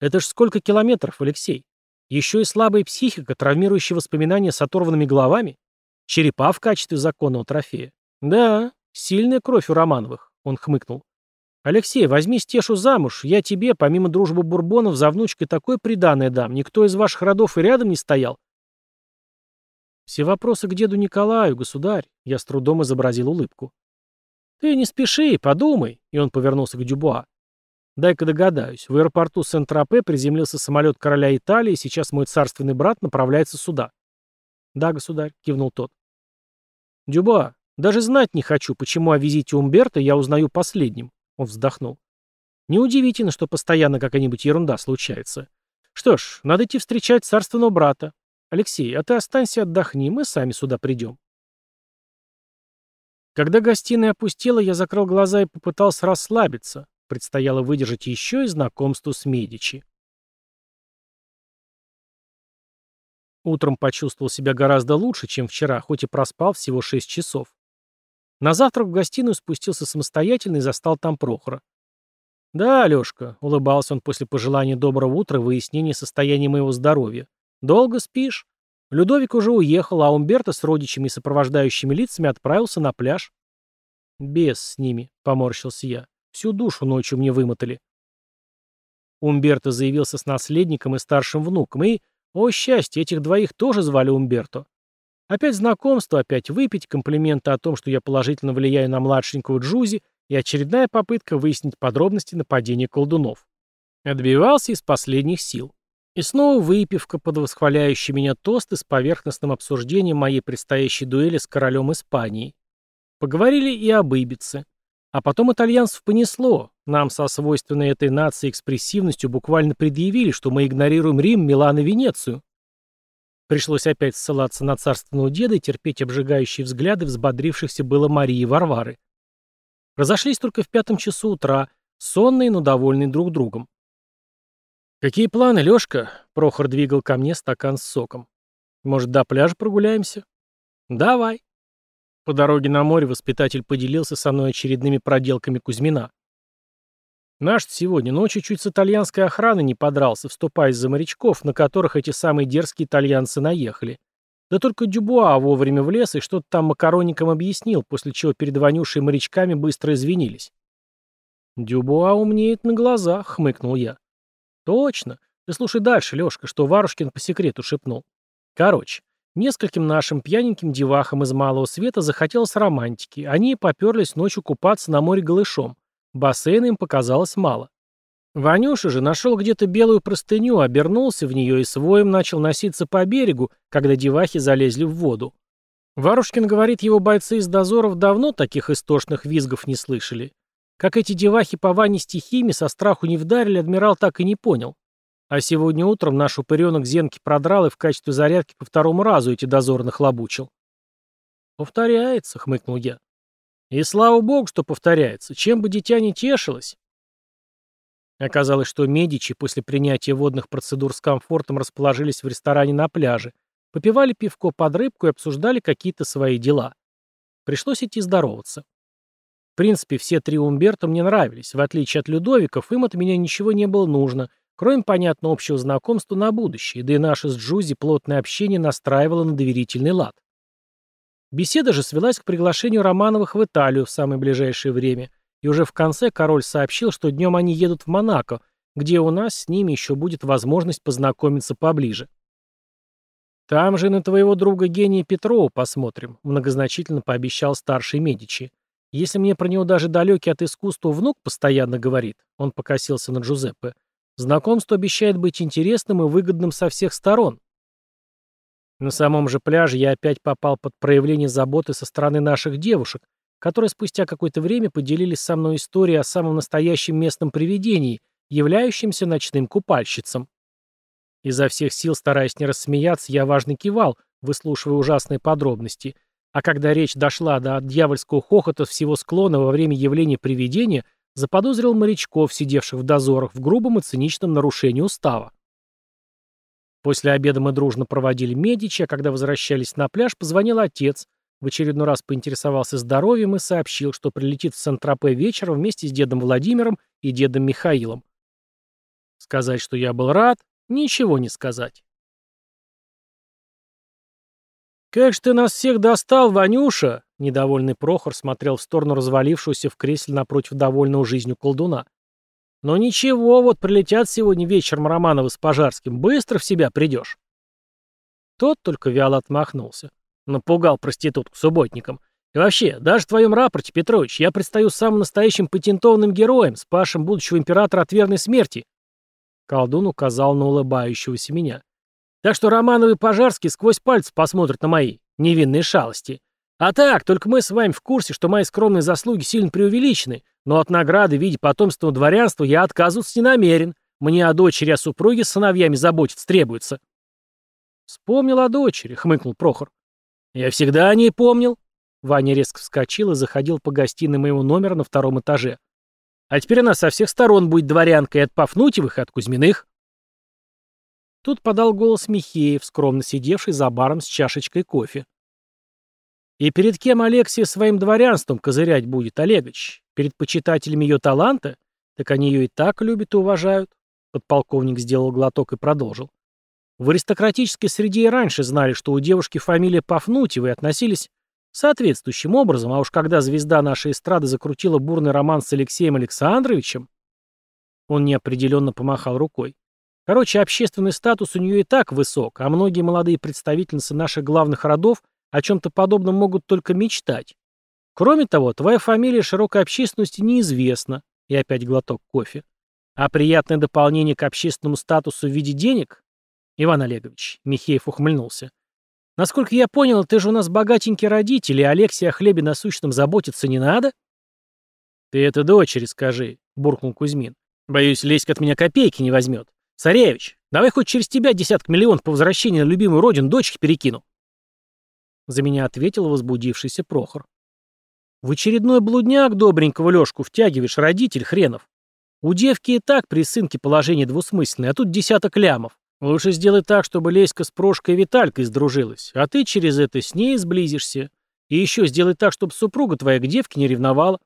«Это ж сколько километров, Алексей? Еще и слабая психика, травмирующая воспоминания с оторванными головами? Черепа в качестве законного трофея? Да, сильная кровь у Романовых», — он хмыкнул. «Алексей, возьми Стешу замуж, я тебе, помимо дружбы бурбонов, за внучкой такое приданное дам, никто из ваших родов и рядом не стоял». «Все вопросы к деду Николаю, государь», — я с трудом изобразил улыбку. «Ты не спеши, подумай», — и он повернулся к Дюбуа. «Дай-ка догадаюсь, в аэропорту Сент-Тропе приземлился самолет короля Италии, и сейчас мой царственный брат направляется сюда». «Да, государь», — кивнул тот. «Дюбуа, даже знать не хочу, почему о визите Умберта я узнаю последним», — он вздохнул. «Неудивительно, что постоянно какая-нибудь ерунда случается. Что ж, надо идти встречать царственного брата. Алексей, а ты останься отдохни, мы сами сюда придем». Когда гостиная опустела, я закрыл глаза и попытался расслабиться. Предстояло выдержать еще и знакомство с Медичи. Утром почувствовал себя гораздо лучше, чем вчера, хоть и проспал всего 6 часов. На завтрак в гостиную спустился самостоятельно и застал там Прохора. «Да, Алешка», — улыбался он после пожелания доброго утра выяснения состояния моего здоровья. «Долго спишь?» Людовик уже уехал, а Умберто с родичами и сопровождающими лицами отправился на пляж. «Без с ними», — поморщился я. «Всю душу ночью мне вымотали». Умберто заявился с наследником и старшим внуком, и, о счастье, этих двоих тоже звали Умберто. Опять знакомство, опять выпить, комплименты о том, что я положительно влияю на младшенького Джузи, и очередная попытка выяснить подробности нападения колдунов. Отбивался из последних сил. И снова выпивка под восхваляющий меня тосты с поверхностным обсуждением моей предстоящей дуэли с королем Испании. Поговорили и об Ибице. А потом итальянцев понесло. Нам со свойственной этой нации экспрессивностью буквально предъявили, что мы игнорируем Рим, Милан и Венецию. Пришлось опять ссылаться на царственного деда и терпеть обжигающие взгляды взбодрившихся было Марии и Варвары. Разошлись только в пятом часу утра, сонные, но довольные друг другом. «Какие планы, Лёшка?» — Прохор двигал ко мне стакан с соком. «Может, до пляжа прогуляемся?» «Давай». По дороге на море воспитатель поделился со мной очередными проделками Кузьмина. Наш сегодня ночью чуть с итальянской охраной не подрался, вступаясь за морячков, на которых эти самые дерзкие итальянцы наехали. Да только Дюбуа вовремя влез и что-то там макаронникам объяснил, после чего перед Ванюшей морячками быстро извинились. «Дюбуа умнеет на глазах», — хмыкнул я. «Точно. Ты слушай дальше, Лёшка, что Варушкин по секрету шепнул. Короче, нескольким нашим пьяненьким девахам из Малого Света захотелось романтики. Они поперлись ночью купаться на море голышом. Бассейна им показалось мало. Ванюша же нашел где-то белую простыню, обернулся в нее и своим начал носиться по берегу, когда девахи залезли в воду. Варушкин говорит, его бойцы из дозоров давно таких истошных визгов не слышали. Как эти девахи по Ване стихиями со страху не вдарили, адмирал так и не понял. А сегодня утром наш упыренок Зенки продрал и в качестве зарядки по второму разу эти дозорных лобучил. «Повторяется», — хмыкнул я. И слава богу, что повторяется, чем бы дитя не тешилось. Оказалось, что Медичи после принятия водных процедур с комфортом расположились в ресторане на пляже, попивали пивко под рыбку и обсуждали какие-то свои дела. Пришлось идти здороваться. В принципе, все три Умберта мне нравились. В отличие от Людовиков, им от меня ничего не было нужно, кроме, понятно, общего знакомства на будущее, да и наше с Джузи плотное общение настраивало на доверительный лад. Беседа же свелась к приглашению Романовых в Италию в самое ближайшее время, и уже в конце король сообщил, что днем они едут в Монако, где у нас с ними еще будет возможность познакомиться поближе. «Там же на твоего друга гения Петрова посмотрим», — многозначительно пообещал старший Медичи. «Если мне про него даже далекий от искусства внук постоянно говорит», — он покосился на Джузеппе, — «знакомство обещает быть интересным и выгодным со всех сторон». На самом же пляже я опять попал под проявление заботы со стороны наших девушек, которые спустя какое-то время поделились со мной историей о самом настоящем местном привидении, являющемся ночным купальщицем. Изо всех сил, стараясь не рассмеяться, я важно кивал, выслушивая ужасные подробности, а когда речь дошла до дьявольского хохота всего склона во время явления привидения, заподозрил морячков, сидевших в дозорах, в грубом и циничном нарушении устава. После обеда мы дружно проводили Медичи, а когда возвращались на пляж, позвонил отец, в очередной раз поинтересовался здоровьем и сообщил, что прилетит в Сан-Тропе вечером вместе с дедом Владимиром и дедом Михаилом. Сказать, что я был рад, ничего не сказать. «Как же ты нас всех достал, Ванюша!» Недовольный Прохор смотрел в сторону развалившегося в кресле напротив довольного жизнью колдуна. Но ничего, вот прилетят сегодня вечером Романовы с Пожарским, быстро в себя придешь. Тот только вяло отмахнулся. Напугал проститутку субботником. И вообще, даже в твоем рапорте, Петрович, я предстаю самым настоящим патентованным героем, спасшим будущего императора от верной смерти. Колдун указал на улыбающегося меня. Так что Романовы и Пожарский сквозь пальцы посмотрят на мои невинные шалости. А так, только мы с вами в курсе, что мои скромные заслуги сильно преувеличены, но от награды в виде потомственного дворянства я отказываться не намерен. Мне о дочери, о супруге с сыновьями заботиться требуется. Вспомнил о дочери, хмыкнул Прохор. Я всегда о ней помнил. Ваня резко вскочил и заходил по гостиной моего номера на втором этаже. А теперь она со всех сторон будет дворянкой от Пафнутьевых и от Кузьминых. Тут подал голос Михеев, скромно сидевший за баром с чашечкой кофе. И перед кем Алексия своим дворянством козырять будет, Олегович? Перед почитателями ее таланта? Так они ее и так любят и уважают. Подполковник сделал глоток и продолжил. В аристократической среде и раньше знали, что у девушки фамилия Пафнутьева и относились соответствующим образом, а уж когда звезда нашей эстрады закрутила бурный роман с Алексеем Александровичем... Он неопределенно помахал рукой. Короче, общественный статус у нее и так высок, а многие молодые представительницы наших главных родов о чем-то подобном могут только мечтать. Кроме того, твоя фамилия широкой общественности неизвестна. И опять глоток кофе. А приятное дополнение к общественному статусу в виде денег? Иван Олегович, Михеев ухмыльнулся. Насколько я понял, ты же у нас богатенький родитель, и Алексея о хлебе насущном заботиться не надо? Ты это дочери скажи, буркнул Кузьмин. Боюсь, лезть от меня копейки не возьмет. Царевич, давай хоть через тебя десяток миллионов по возвращении на любимую родину дочки перекину. За меня ответил возбудившийся Прохор. В очередной блудняк добренького Лёшку втягиваешь, родитель хренов. У девки и так при сынке положение двусмысленное, а тут десяток лямов. Лучше сделай так, чтобы Леська с Прошкой и Виталькой сдружилась, а ты через это с ней сблизишься. И еще сделай так, чтобы супруга твоя к девке не ревновала.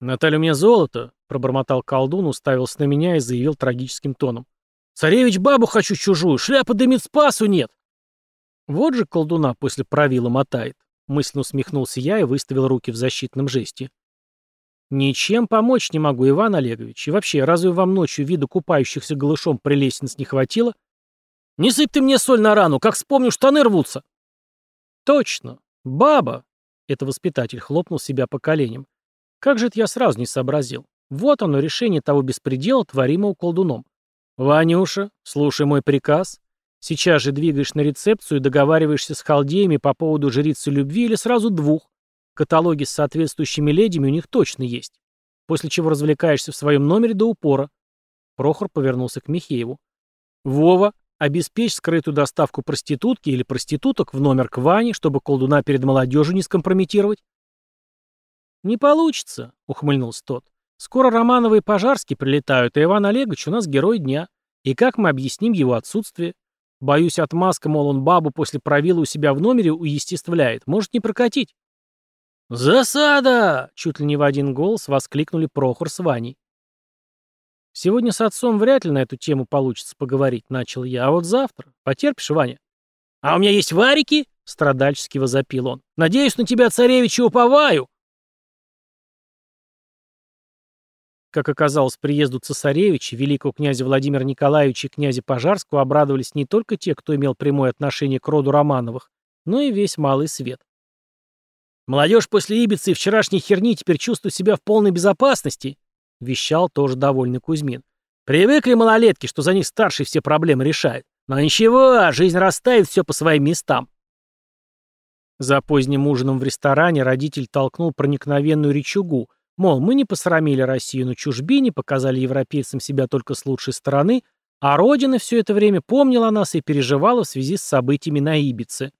«Наталья, у меня золото», — пробормотал колдун, уставился на меня и заявил трагическим тоном. «Царевич бабу хочу чужую, шляпа дымит, спасу нет!» Вот же колдуна после правила мотает. Мысленно усмехнулся я и выставил руки в защитном жесте. «Ничем помочь не могу, Иван Олегович. И вообще, разве вам ночью вида купающихся голышом прелестниц не хватило? Не сыпь ты мне соль на рану, как вспомню, штаны рвутся!» «Точно. Баба!» — это воспитатель хлопнул себя по коленям. «Как же это я сразу не сообразил? Вот оно, решение того беспредела, творимого колдуном. Ванюша, слушай мой приказ. Сейчас же двигаешь на рецепцию и договариваешься с халдеями по поводу жрицы любви или сразу двух. Каталоги с соответствующими ледями у них точно есть. После чего развлекаешься в своем номере до упора. Прохор повернулся к Михееву. Вова, обеспечь скрытую доставку проститутки или проституток в номер к Ване, чтобы колдуна перед молодежью не скомпрометировать. «Не получится», — ухмыльнулся тот. «Скоро Романовы и Пожарский прилетают, а Иван Олегович у нас герой дня. И как мы объясним его отсутствие? Боюсь, отмазка, мол, он бабу после провила у себя в номере уестествляет. Может не прокатить». «Засада!» — чуть ли не в один голос воскликнули Прохор с Ваней. «Сегодня с отцом вряд ли на эту тему получится поговорить», — начал я. «А вот завтра. Потерпишь, Ваня?» «А у меня есть варики?» — страдальчески возопил он. «Надеюсь, на тебя, царевич, и уповаю!» Как оказалось, приезду цесаревича, великого князя Владимира Николаевича и князя Пожарского обрадовались не только те, кто имел прямое отношение к роду Романовых, но и весь малый свет. «Молодежь после Ибицы и вчерашней херни теперь чувствует себя в полной безопасности», — вещал тоже довольный Кузьмин. «Привыкли малолетки, что за них старший все проблемы решает. Но ничего, жизнь расставит все по своим местам». За поздним ужином в ресторане родитель толкнул проникновенную речугу, мол, мы не посрамили Россию на чужбине, показали европейцам себя только с лучшей стороны, а Родина все это время помнила о нас и переживала в связи с событиями на Ибице.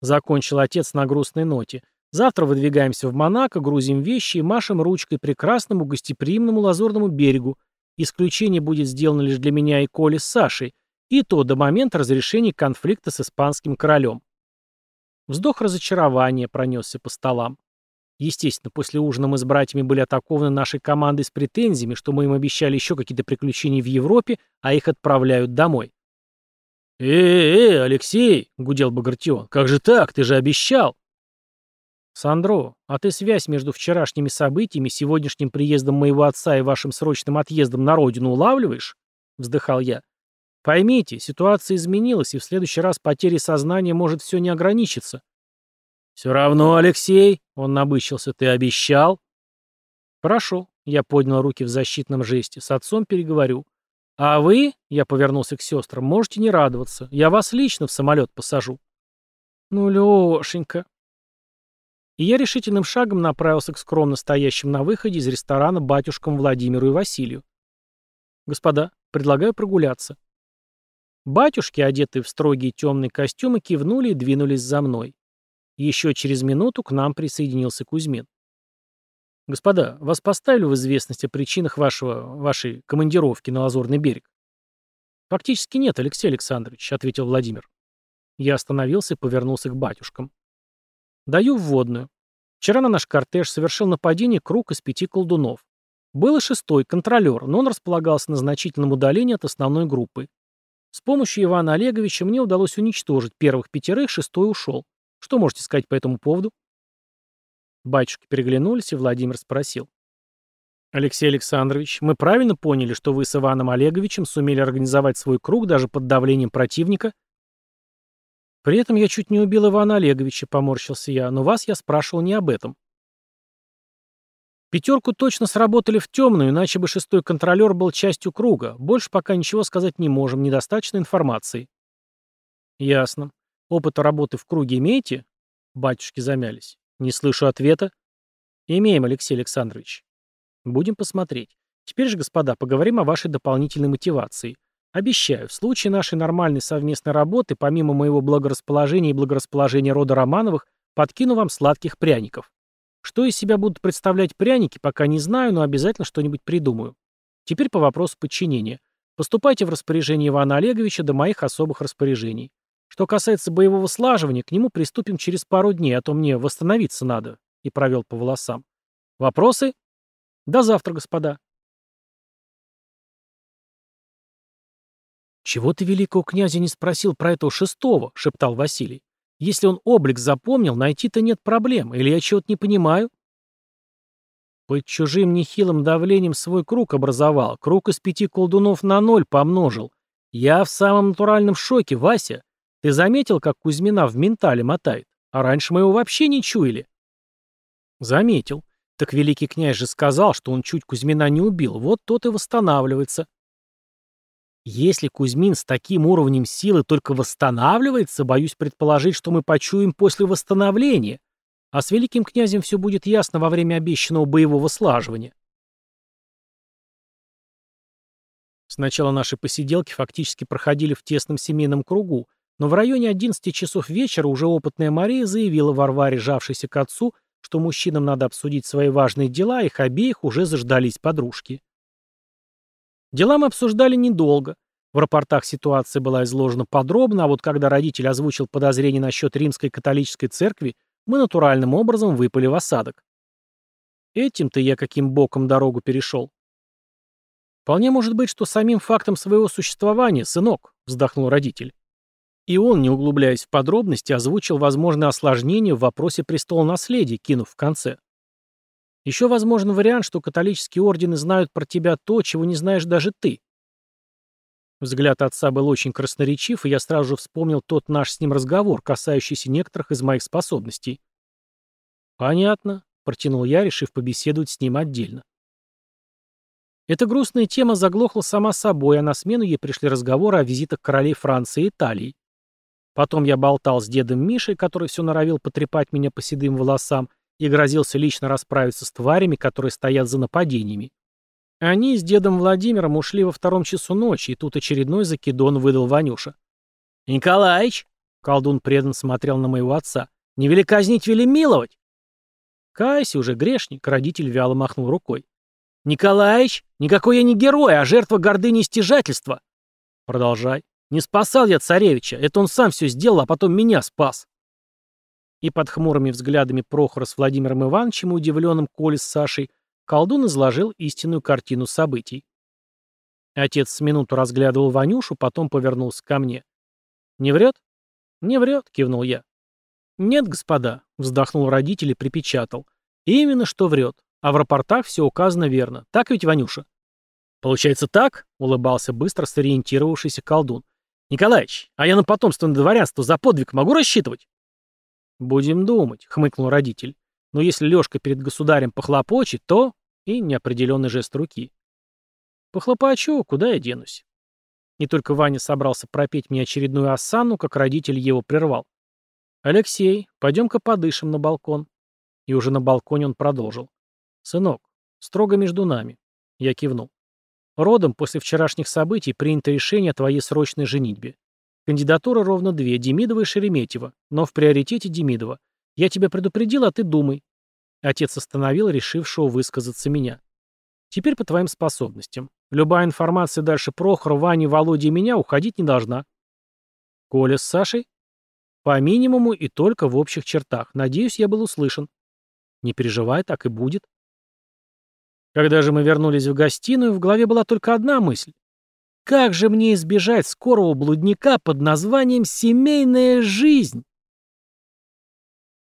Закончил отец на грустной ноте. Завтра выдвигаемся в Монако, грузим вещи и машем ручкой прекрасному гостеприимному лазурному берегу. Исключение будет сделано лишь для меня и Коли с Сашей, и то до момента разрешения конфликта с испанским королем. Вздох разочарования пронесся по столам. Естественно, после ужина мы с братьями были атакованы нашей командой с претензиями, что мы им обещали еще какие-то приключения в Европе, а их отправляют домой. «Э-э-э, Алексей!» — гудел Багратион. «Как же так? Ты же обещал!» «Сандро, а ты связь между вчерашними событиями, сегодняшним приездом моего отца и вашим срочным отъездом на родину улавливаешь?» — вздыхал я. «Поймите, ситуация изменилась, и в следующий раз потери сознания может все не ограничиться». «Все равно, Алексей!» — он набычился. «Ты обещал?» «Хорошо», — я поднял руки в защитном жесте. «С отцом переговорю. «А вы, — я повернулся к сестрам, — можете не радоваться. Я вас лично в самолет посажу». «Ну, Лешенька». И я решительным шагом направился к скромно стоящим на выходе из ресторана батюшкам Владимиру и Василию. «Господа, предлагаю прогуляться». Батюшки, одетые в строгие темные костюмы, кивнули и двинулись за мной. Еще через минуту к нам присоединился Кузьмин. Господа, вас поставили в известность о причинах вашего, вашей командировки на Лазурный берег? Фактически нет, Алексей Александрович, ответил Владимир. Я остановился и повернулся к батюшкам. Даю вводную. Вчера на наш кортеж совершил нападение круг из пяти колдунов. Был и шестой, контролер, но он располагался на значительном удалении от основной группы. С помощью Ивана Олеговича мне удалось уничтожить первых пятерых, шестой ушел. Что можете сказать по этому поводу? Батюшки переглянулись, и Владимир спросил. Алексей Александрович, мы правильно поняли, что вы с Иваном Олеговичем сумели организовать свой круг даже под давлением противника? При этом я чуть не убил Ивана Олеговича, поморщился я, но вас я спрашивал не об этом. Пятерку точно сработали в темную, иначе бы шестой контролер был частью круга. Больше пока ничего сказать не можем, недостаточно информации. Ясно. Опыта работы в круге имеете? Батюшки замялись. Не слышу ответа. Имеем, Алексей Александрович. Будем посмотреть. Теперь же, господа, поговорим о вашей дополнительной мотивации. Обещаю, в случае нашей нормальной совместной работы, помимо моего благорасположения и благорасположения рода Романовых, подкину вам сладких пряников. Что из себя будут представлять пряники, пока не знаю, но обязательно что-нибудь придумаю. Теперь по вопросу подчинения. Поступайте в распоряжение Ивана Олеговича до моих особых распоряжений. Что касается боевого слаживания, к нему приступим через пару дней, а то мне восстановиться надо. И провел по волосам. Вопросы? До завтра, господа. «Чего ты великого князя не спросил про этого шестого?» — шептал Василий. Если он облик запомнил, найти-то нет проблем. Или я чего-то не понимаю? Под чужим нехилым давлением свой круг образовал. Круг из пяти колдунов на ноль помножил. Я в самом натуральном шоке, Вася. Ты заметил, как Кузьмина в ментале мотает? А раньше мы его вообще не чуяли. Заметил. Так великий князь же сказал, что он чуть Кузьмина не убил. Вот тот и восстанавливается. Если Кузьмин с таким уровнем силы только восстанавливается, боюсь предположить, что мы почуем после восстановления, а с великим князем все будет ясно во время обещанного боевого слаживания. Сначала наши посиделки фактически проходили в тесном семейном кругу, но в районе 11 часов вечера уже опытная Мария заявила Варваре, жавшейся к отцу, что мужчинам надо обсудить свои важные дела, их обеих уже заждались подружки. Дела мы обсуждали недолго. В рапортах ситуация была изложена подробно, а вот когда родитель озвучил подозрения насчет римской католической церкви, мы натуральным образом выпали в осадок. Этим-то я каким боком дорогу перешел. Вполне может быть, что самим фактом своего существования, сынок, вздохнул родитель. И он, не углубляясь в подробности, озвучил возможные осложнения в вопросе престола наследия, кинув в конце. Еще возможен вариант, что католические ордены знают про тебя то, чего не знаешь даже ты. Взгляд отца был очень красноречив, и я сразу же вспомнил тот наш с ним разговор, касающийся некоторых из моих способностей. «Понятно», — протянул я, решив побеседовать с ним отдельно. Эта грустная тема заглохла сама собой, а на смену ей пришли разговоры о визитах королей Франции и Италии. Потом я болтал с дедом Мишей, который все норовил потрепать меня по седым волосам, и грозился лично расправиться с тварями, которые стоят за нападениями. Они с дедом Владимиром ушли во втором часу ночи, и тут очередной закидон выдал Ванюша. «Николаич!» — колдун предан смотрел на моего отца. «Не вели казнить, вели миловать!» Кайся уже грешник, родитель вяло махнул рукой. «Николаич, никакой я не герой, а жертва гордыни и стяжательства!» «Продолжай. Не спасал я царевича, это он сам все сделал, а потом меня спас!» И под хмурыми взглядами Прохора с Владимиром Ивановичем и удивленным Коли с Сашей колдун изложил истинную картину событий. Отец с минуту разглядывал Ванюшу, потом повернулся ко мне. «Не врет?» «Не врет», — кивнул я. «Нет, господа», — вздохнул родитель и припечатал. «Именно что врет. А в рапортах все указано верно. Так ведь, Ванюша?» «Получается так?» — улыбался быстро сориентировавшийся колдун. «Николаич, а я на потомственное дворянство за подвиг могу рассчитывать?» «Будем думать», — хмыкнул родитель. «Но если Лёшка перед государем похлопочет, то...» И неопределенный жест руки. «Похлопочу, куда я денусь?» Не только Ваня собрался пропеть мне очередную осанну, как родитель его прервал. «Алексей, пойдем-ка подышим на балкон». И уже на балконе он продолжил. «Сынок, строго между нами». Я кивнул. «Родом после вчерашних событий принято решение о твоей срочной женитьбе. Кандидатуры ровно две, Демидова и Шереметьева, но в приоритете Демидова. Я тебя предупредил, а ты думай. Отец остановил решившего высказаться меня. Теперь по твоим способностям. Любая информация дальше Прохора, Вани, Володи и меня уходить не должна. Коля с Сашей? По минимуму и только в общих чертах. Надеюсь, я был услышан. Не переживай, так и будет. Когда же мы вернулись в гостиную, в голове была только одна мысль. Как же мне избежать скорого блудника под названием «семейная жизнь»?